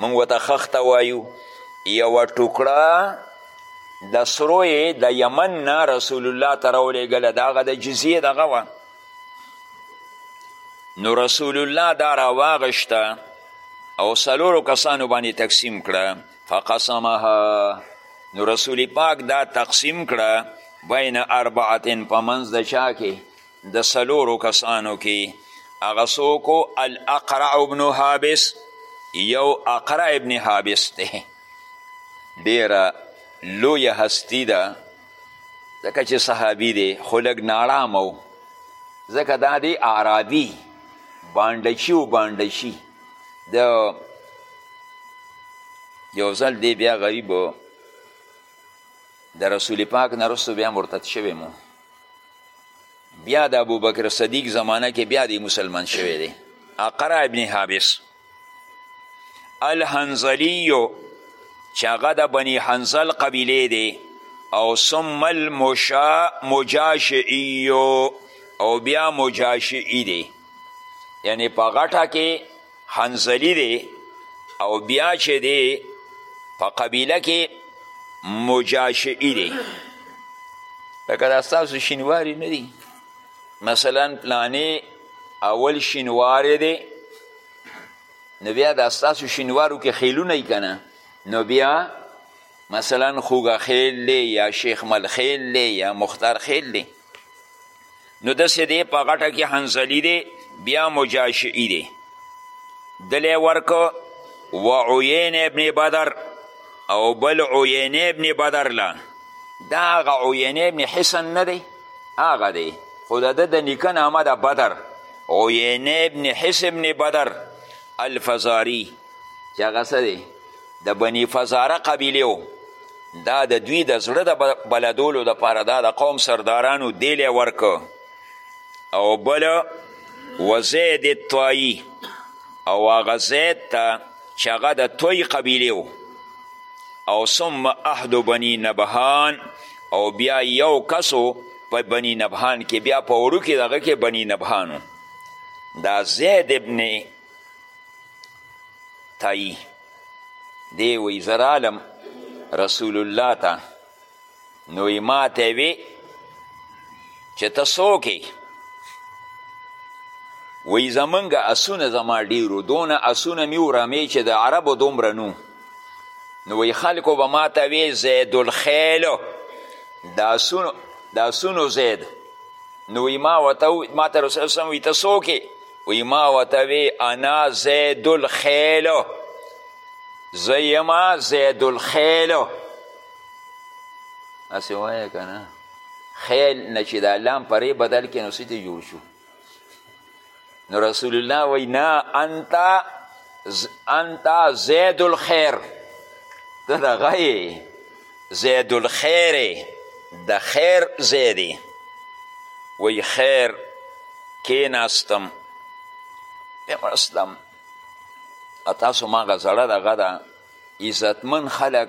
موږ ورته خښته وایو یوه ټوکړه د سرو یې د یمن نه رسول الله ته راولیږله د هغه د جزیې دغه وه نو رسول الله دا راواغشته او څلورو کسانو باندې تقسیم کړه فقسمها نو رسول پاک دا تقسیم کړه بین اربعتن په منځ د چا کې د څلورو کسانو کې هغه څوک الاقرع ابن حابس یو اقرع ابن حابس دی ډیره لویه هستی ده ځکه چې صحابي دی خو لږ ناړامه و ځکه دا دی اعرابي بانډچي و بانډچي د یو ځل دی بیا غریب د رسول پاک نه رسو بیا مرتد شوی مو بیا د ابوبکر صدیق زمانه کې بیا دی مسلمان شوی دی اقرا ابن حابس الحنزلیو چې هغه د بني حنزل قبیله دی او ثم المجاشعیو او بیا مجاشعی دی یعنی په غټه کې حنزلی دی او بیا چې دی په قبیله کې مجاشعی دی لکه دا ستاسو شینواری نه دی مثلا پلانې اول شینواری دی نو بیا دا ستاسو شینوارو کې خیلونه یې که نه نو بیا مثلا خوږه خیل دی یا شیخ مل خیل دی یا مختار خیل دی نو دسې دی په غټه کې حنزلی دی بیا مجاشعی دی دلی ورکو و عین ابن بدر او بل عین ابن بدر لا دا هغه عین ابن حسن نه دی هغه دی خو د ده د نیکه نامه ده بدر عین ابن حس ابن بدر الفزاری چې هغه څه دی د بني فزاره قبیلې و دا د دوی د زړه د بلدولو دپاره دا د قوم سردارانو دیلی ورکو او بل و زید طایی او هغه زید ته چې هغه د توی قبیلې و او ثم احد بني نبهان او بیا یو کسو په بني نبهان کې بیا په وړو کې دغه کې بني نبهانو دا زید ابن تایی دی وی زرالم رسول الله ته نو ما ته وی چې ته څوک وی زمونږ اسونه زما ډیرو دونه اسونه می ورمې چې د عربو دومره نو نو وی خلکو به ما ته وی زید الخیل د اسونو زید نو وی ما ورته ما ته رسول سم وی ته څوک وی ما ورته وی انا زید الخیل زه یم زید الخیل هسې وایه که نه خیل نه چې دا لام پرې بدل کړې نو څه جوړ شو نو رسول الله وی نه انت انت زید الخیر ته د غی زید الخیر د خیر زیدی وی خیر کیناستم پیغستم تاسو ما غزړه دغه ده عزتمن خلک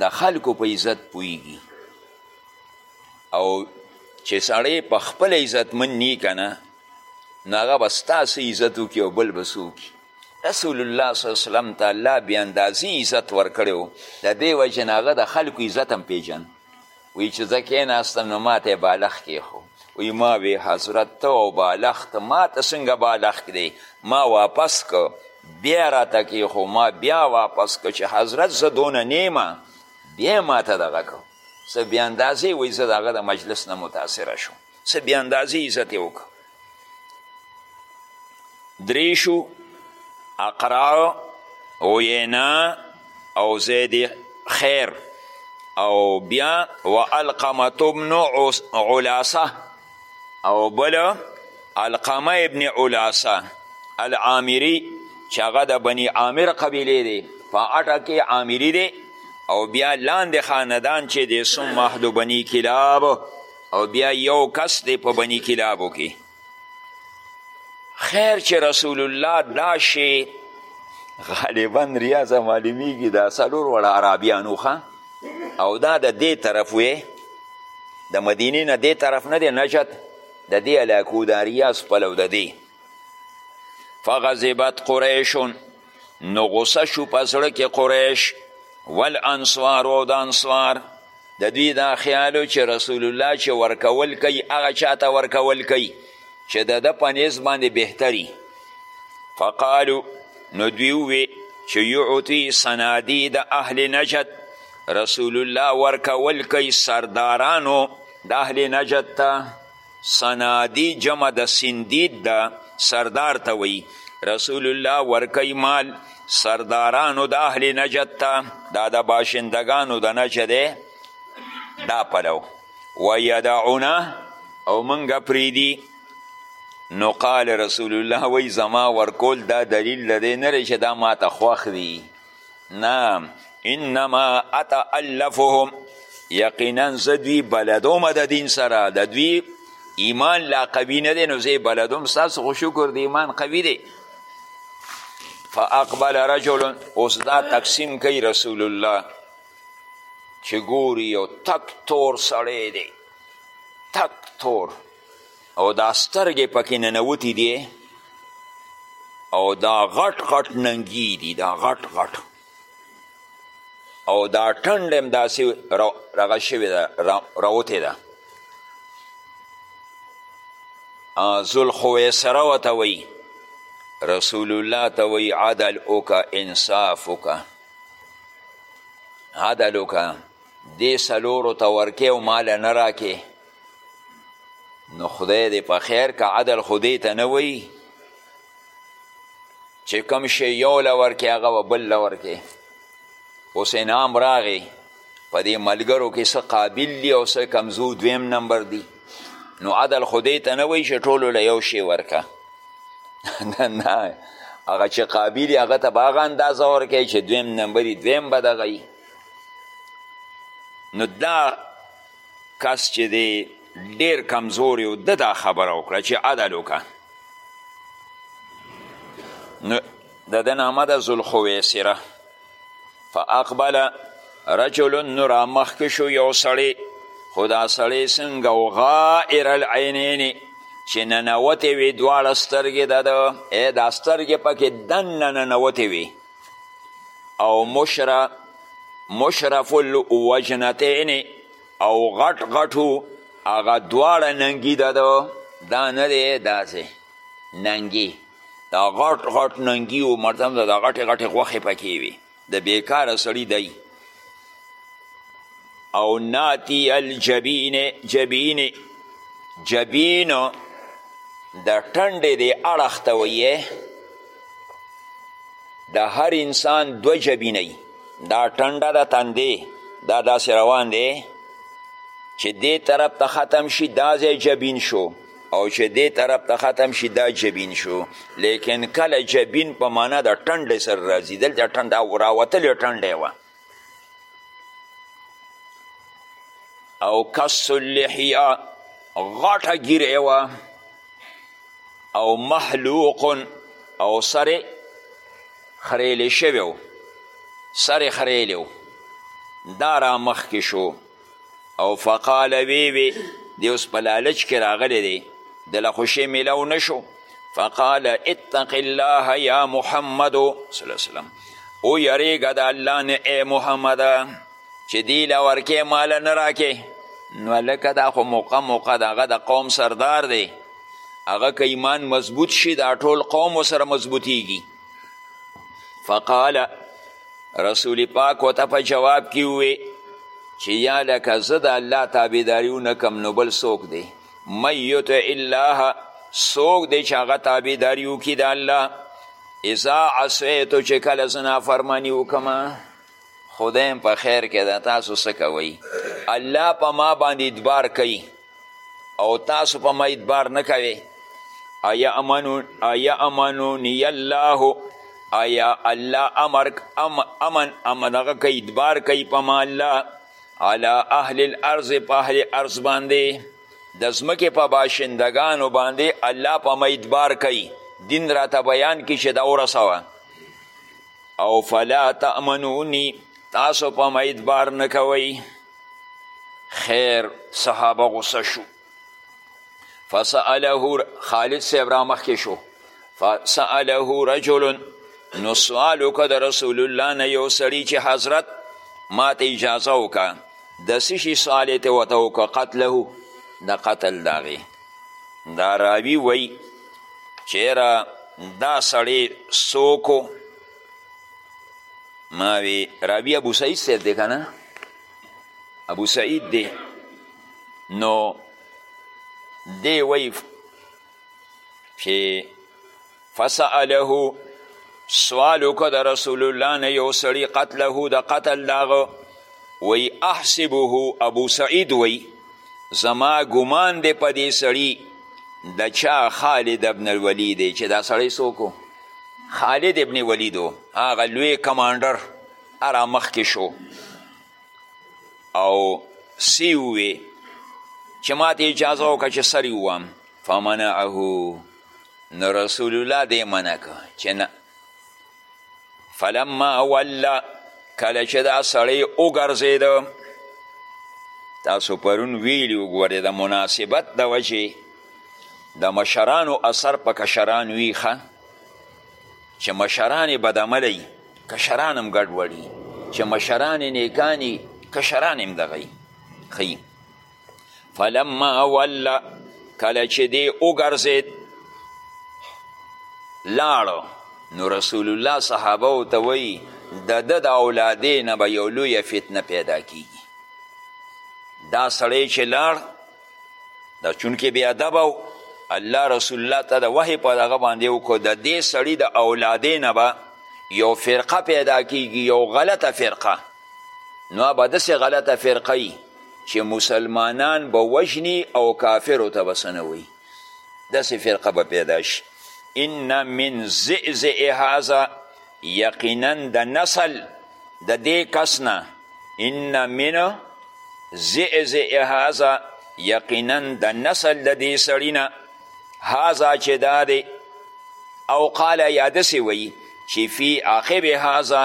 د خلکو په عزت پویږي او چې سړی په خپل عزتمن نی کنه نو هغه به ستاسو عزت وکړي او بل به څه وکړي رسول الله صلی وسلم ته الله بې اندازې عزت ورکړی و د دې وجې نه هغه د خلکو عزت هم پېژن وی چې زه کېناستم نو ما ته یې بالښت کېښو وی ما وی حضرت ته او بالښت ما ته څنګه بالښت دی ما واپس که بیا راته کېښو ما بیا واپس که چې حضرت زه دونه نیمه بیا ما ته دغه که څه بې اندازې وی زه د هغه د مجلس نه متاثره شوم څه بې اندازې عزت یې وکړ درې شو اقرا عینا او زید خیر او بیا و القمت ابن علاسه او بل القمه ابن علاسه العامری چې هغه د بني عامر قبیلې دی په اټه کې عامری دی او بیا لاندې خاندان چې د سم محد بني کلاب او بیا یو کس دی په بنی کلابو کې خیر چې رسول الله دا شی غالبا ریاضه معلومیږي دا څلور وړه عربیانو ښه او دا د دې طرف وې د مدینې نه دې طرف نه دی نجد د دې علاقو دا ریاض پلو د دې فغضبت قریشون نو غصه شو په زړه کې قریش والانصار او د انصار د دوی دا خیالو چې رسول الله چې ورکول کوي هغه چاته ورکول کوي چې د ده په نیز باندې بهتري فقالو نو دوی ووی چې یعطي صنادی د اهل نجد رسول الله ورکول کوي سردارانو د اهل نجد ته صنادی جمع د سندید ده سردار ته وی رسول الله ورکی مال سردارانو د اهل نجد ته دا د باشندگانو د نجد دا پلو و یدعونه او منګه پریدی نو قال رسول الله وی زما ورکول دا دلیل لري نه چې دا ماته خوښ دی نعم انما اتالفهم یقینا زه دوی بلدوم د دین سره د دوی ایمان لا قوي نه دی نو زه بلدوم ستاسو خو شکر د ایمان قوي دی فاقبل رجل اوس دا تقسیم کوي رسول الله چې ګوري یو تک تور سړی دی تک تور او دا سترګې پکې ننوتې دي او دا غټ غټ ننګي دي دا غټ غټ او دا ټنډ هم داسې رغه شوې ده راوتې ده ذوالخویسره ورته وایي رسول الله ته وایي عدل وکړه انصاف وکړه عدل وکړه دې څلورو ته ورکې او ماله نه راکې نو خدای دې په خیر که عدل خو دې ته نه وایي چې کوم شی یو له ورکې هغه به بل له ورکې اوس انعام راغی په دې ملګرو کې څه قابل دي او څه کمزو دویم نمبر دي نو عدل خو دې ته نه وایي چې ټولو له یو شی ورکه نه نه هغه چې قابل یې هغه ته به هغه اندازه ورکوي چې دویم نمبر یې دویم به دغه نو دا کس چې دی ډیر کمزوری و د دا خبره وکړه چې عدل وکړه نو د ده نامه ده ذوالخویسره فاقبل رجل نو رامخکې شو یو سړی خو دا سړی څنګه و غائر العینین چې ننوتې وي دواړه سترګې د ده دا سترګې پکې دننه ننوتې وي او مشره مشرف الوجنتین او غټ غټو هغه دواړه ننګي د ده دا نه دی داسې ننګي دا غټ غټ ننګي و مرتم د غټې غټې غوښې پکې وي د بیکاره سړي دی او ناتی الجبین جبین جبین د ټنډې د اړخ ته ویې د هر انسان دو جبینه دا ټنډه د تندې دا داسې روان دی چې دې طرف ته ختم شي دا ځای جبین شو او چې دې طرف ته ختم شي دا جبین شو لیکن کله جبین په معنا د ټنډې سره راځي دلته ټنډه او راوتلې ټنډه وه او کس اللحیا غټه ګیره وه او محلوق او سر خریلی شوی سر خریلی دا را مخکې شو او فقال وی وی دی اوس په لالچ کې راغلی دی دله خوشې میلاو نشو فقال اتق الله یا محمد صلی الله وسلم او یریږه د الله نه ای محمد چې دی له ورکې مال نه راکې نو هلکه دا خو موقع موقع د هغه د قوم سردار دی هغه که ایمان مضبوط شي دا ټول قوم سره مضبوطیږي فقال رسول پاک ورته په جواب کې ووی چې یا لکه زه د الله تابعداري ونه کم نو بل څوک دی من یطع الله څوک دی چې هغه تابعداري وکړي د الله اذا عصیتو چې کله زه نافرماني وکړم خدایم په خیر کې ده تاسو څه کوئ الله په ما باندې ادبار کوي او تاسو په ما ادبار نه کوي ایامنونی الله ایا الله امر ام امن امن هغه که ادبار کوي په ما الله علی اهل الارض په اهل ارض باندې د ځمکې په باشندګانو باندې الله په ما ادبار کوي دین راته بیان کې چې دا ورسوه او فلا تأمنونی تاسو په ما ادبار نه کوئ خیر صحابه غصه شو فسأله خالد صاحب را مخکې شو فسأله رجل نو سوال وکړه د رسول الله نه یو سړي چې حضرت ما ته اجازه وکړه د څه شي سوال یې ته ورته وکړه قتله د قتل د هغې دا راوي وایي چېره دا سړی څوک ما وی راوی ابو سعید صاحب دی کنه ابو سعید دی نو دی وی چې فسأله سوال وکړه د رسول الله نه یو سړي قتله د قتل د هغه وی احسبه ابو سعید وی زما ګمان دی په دې سړي د چا خالد ابن الولید چې دا سړی څوک خالد ابن ولید و هغه لوی کمانډر را مخکې شو او سی ووی چې ما ته اجازه وکړه چې سر ووام فمنعه نو رسول الله دی منع که چې نه فلما ولا کله چې دا سړی وګرځېده تاسو پرون ویلي وګورئ د مناسبت د وجې د مشرانو اثر په کشران وي ښه چې مشران یې بدعمله وي کشران هم ګډوډ وي چې مشران یې نیکان وي کشران هم دغه وي ښه فلما وله کله چې دی وګرځېد لاړو نو رسول الله صحابه او ته وایي د ده د اولادې نه به یو لویه فتنه پیدا کیږي دا سړی چې لاړ دا چونکه بی ادب او الله رسول الله ته د وحی په دغه باندې وکړو د دې سړي د اولادې نه به یو فرقه پیدا کیږي یو غلطه فرقه نو به داسې غلطه فرقه وي چې مسلمانان به وژني او کافرو ته به څه نه وایي داسې فرقه به پیدا شي ان من زئزئ هذا یقینا د نسل د دې کس نه ان من زئزئ هذا یقینا د نسل د دې سړي نه هذا چې دا دی او قال یا داسې وایي چې فی عاقب هذا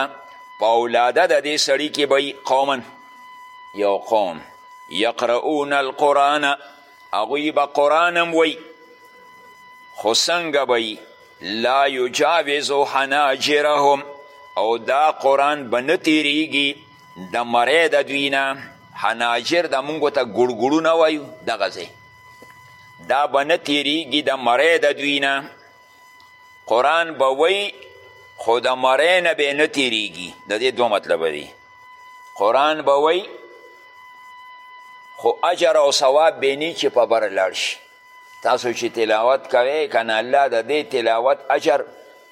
په اولاده د دې سړي کې به قوما یو قوم یقرؤون القرآن هغوی به قرآن هم وایي خو څنګه به لا یجاوز حناجرهم او دا قرآن به نه تیریږي د مرۍ د دوی نه حناجر د مونږ ته ګړګړونه وایو دغه ځای دا به نه تیریږي د مرۍ د دوی نه قرآن به وایي خو د مرۍ نه به نه تیریږي د دې دوه مطلب دی قرآن به وایي خو اجر او ثواب به نه چې په بره لاړ شي تاسو چې تلاوت کوئ که نه الله د دې تلاوت اجر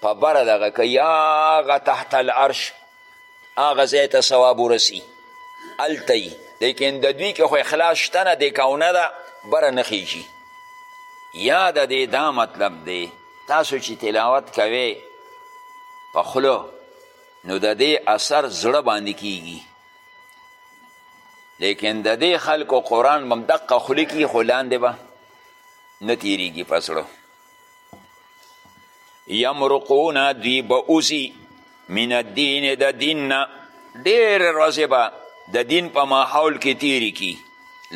په بره دغه کوي هغه تحت العرش هغه ځای ته ثواب ورسي هلته یي لیکن د دوی کې خو اخلاص شته نه دی کونه ده بره نه خیږي یا د دې دا مطلب دی تاسو چې تلاوت کوئ په خولو نو د دې اثر زړه باندې کیږي لیکن د دې خلکو قرآن به هم دقه خوله کي خو لاندې به نه تیریږي په زړه یمرقونه دوی به اوزي من الدین د دین نه ډېرې ورځې به د دین په ماحول کې تیرې کی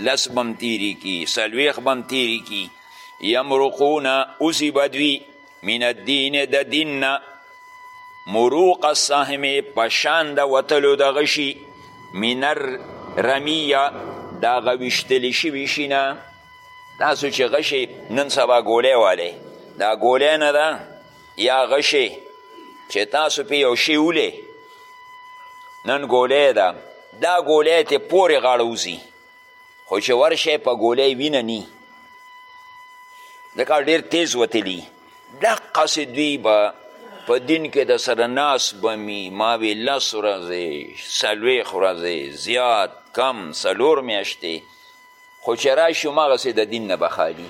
لس بم تیرې کی څلوېښت بم تیرې کی یمرقونه اوزي به دوی من الدین د دین نه مروق السهم پشان د وتلو د غشي من الرمیه دا غویشتلی شوي شي نه تاسو چې غشي نن سبا ګولې والی دا ګولې نه ده یا غشي چې تاسو پې یو شی ولې نن ګولې ده دا ګولې ته پورې غاړه وځي خو چې ورشی په ګولۍ وینه نی ځکه ډېر تیز وتلی دقسې دوی به په دین کې د سره ناس به مي ما وی لس ورځې څلوېښت ورځې زیات کم څلور میاشتې خو چې راشو مغسې د دین نه به خالي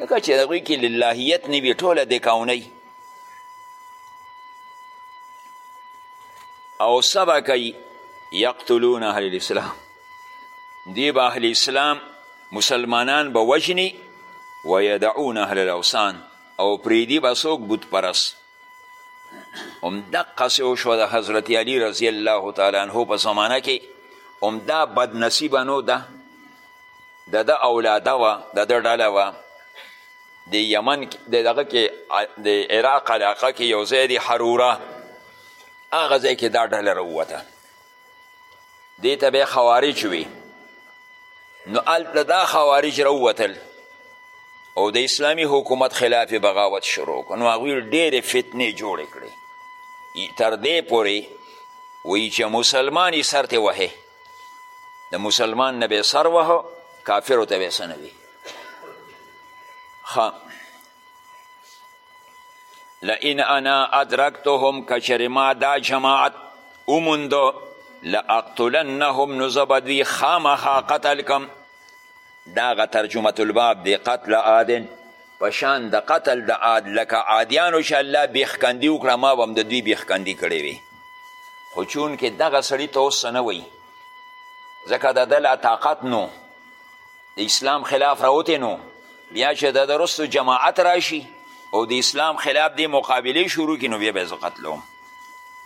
ځکه چې هغوی کې للهیت نه وي ټوله دکاونۍ او سبا کوي یقتلون اهل الاسلام دی به اهل اسلام مسلمانان به وجنی و یدعون اهل الاوسان او پریدی به څوک بت پرس هم دقسې وشوه د حضرت علی رضی الله تعالی عنه په زمانه کې هم دا بدنصیبه نو ده د د اولاده وه د د ډله وه د یمن د دغه کې د عراق علاقه کې یو ځای دی حروره هغه ځای کې دا ډله راووته دې ته به خوارج وي نو هلته دا خوارج راووتل او د اسلامي حکومت خلاف بغاوت شروع کړ نو هغوی ډېرې فتنې جوړې کړې تر دې پورې وایي چې مسلمان یې سر ته وهې د مسلمان نه به سر وهه کافرو ته به څه نه وي لئن انا ادرکتهم کچر ما دا جماعت اوموندو لاقتلنهم نو زه به دوی خامخا قتل کم داغه ترجمه الباب دی قتل عادن په شان د قتل د عاد لکه عادیانو چې الله بیخکندي وکړه ما به هم د دوی بیخکندي کړې وي خو چونکې دغه سړي ته اوس څه نه وایي ځکه د ده لا طاقت نو د اسلام خلاف راوتی نو بیا چې د درستو جماعت راشي او د اسلام خلاف دی مقابله شروع کړي نو بیا به یې زه قتلوم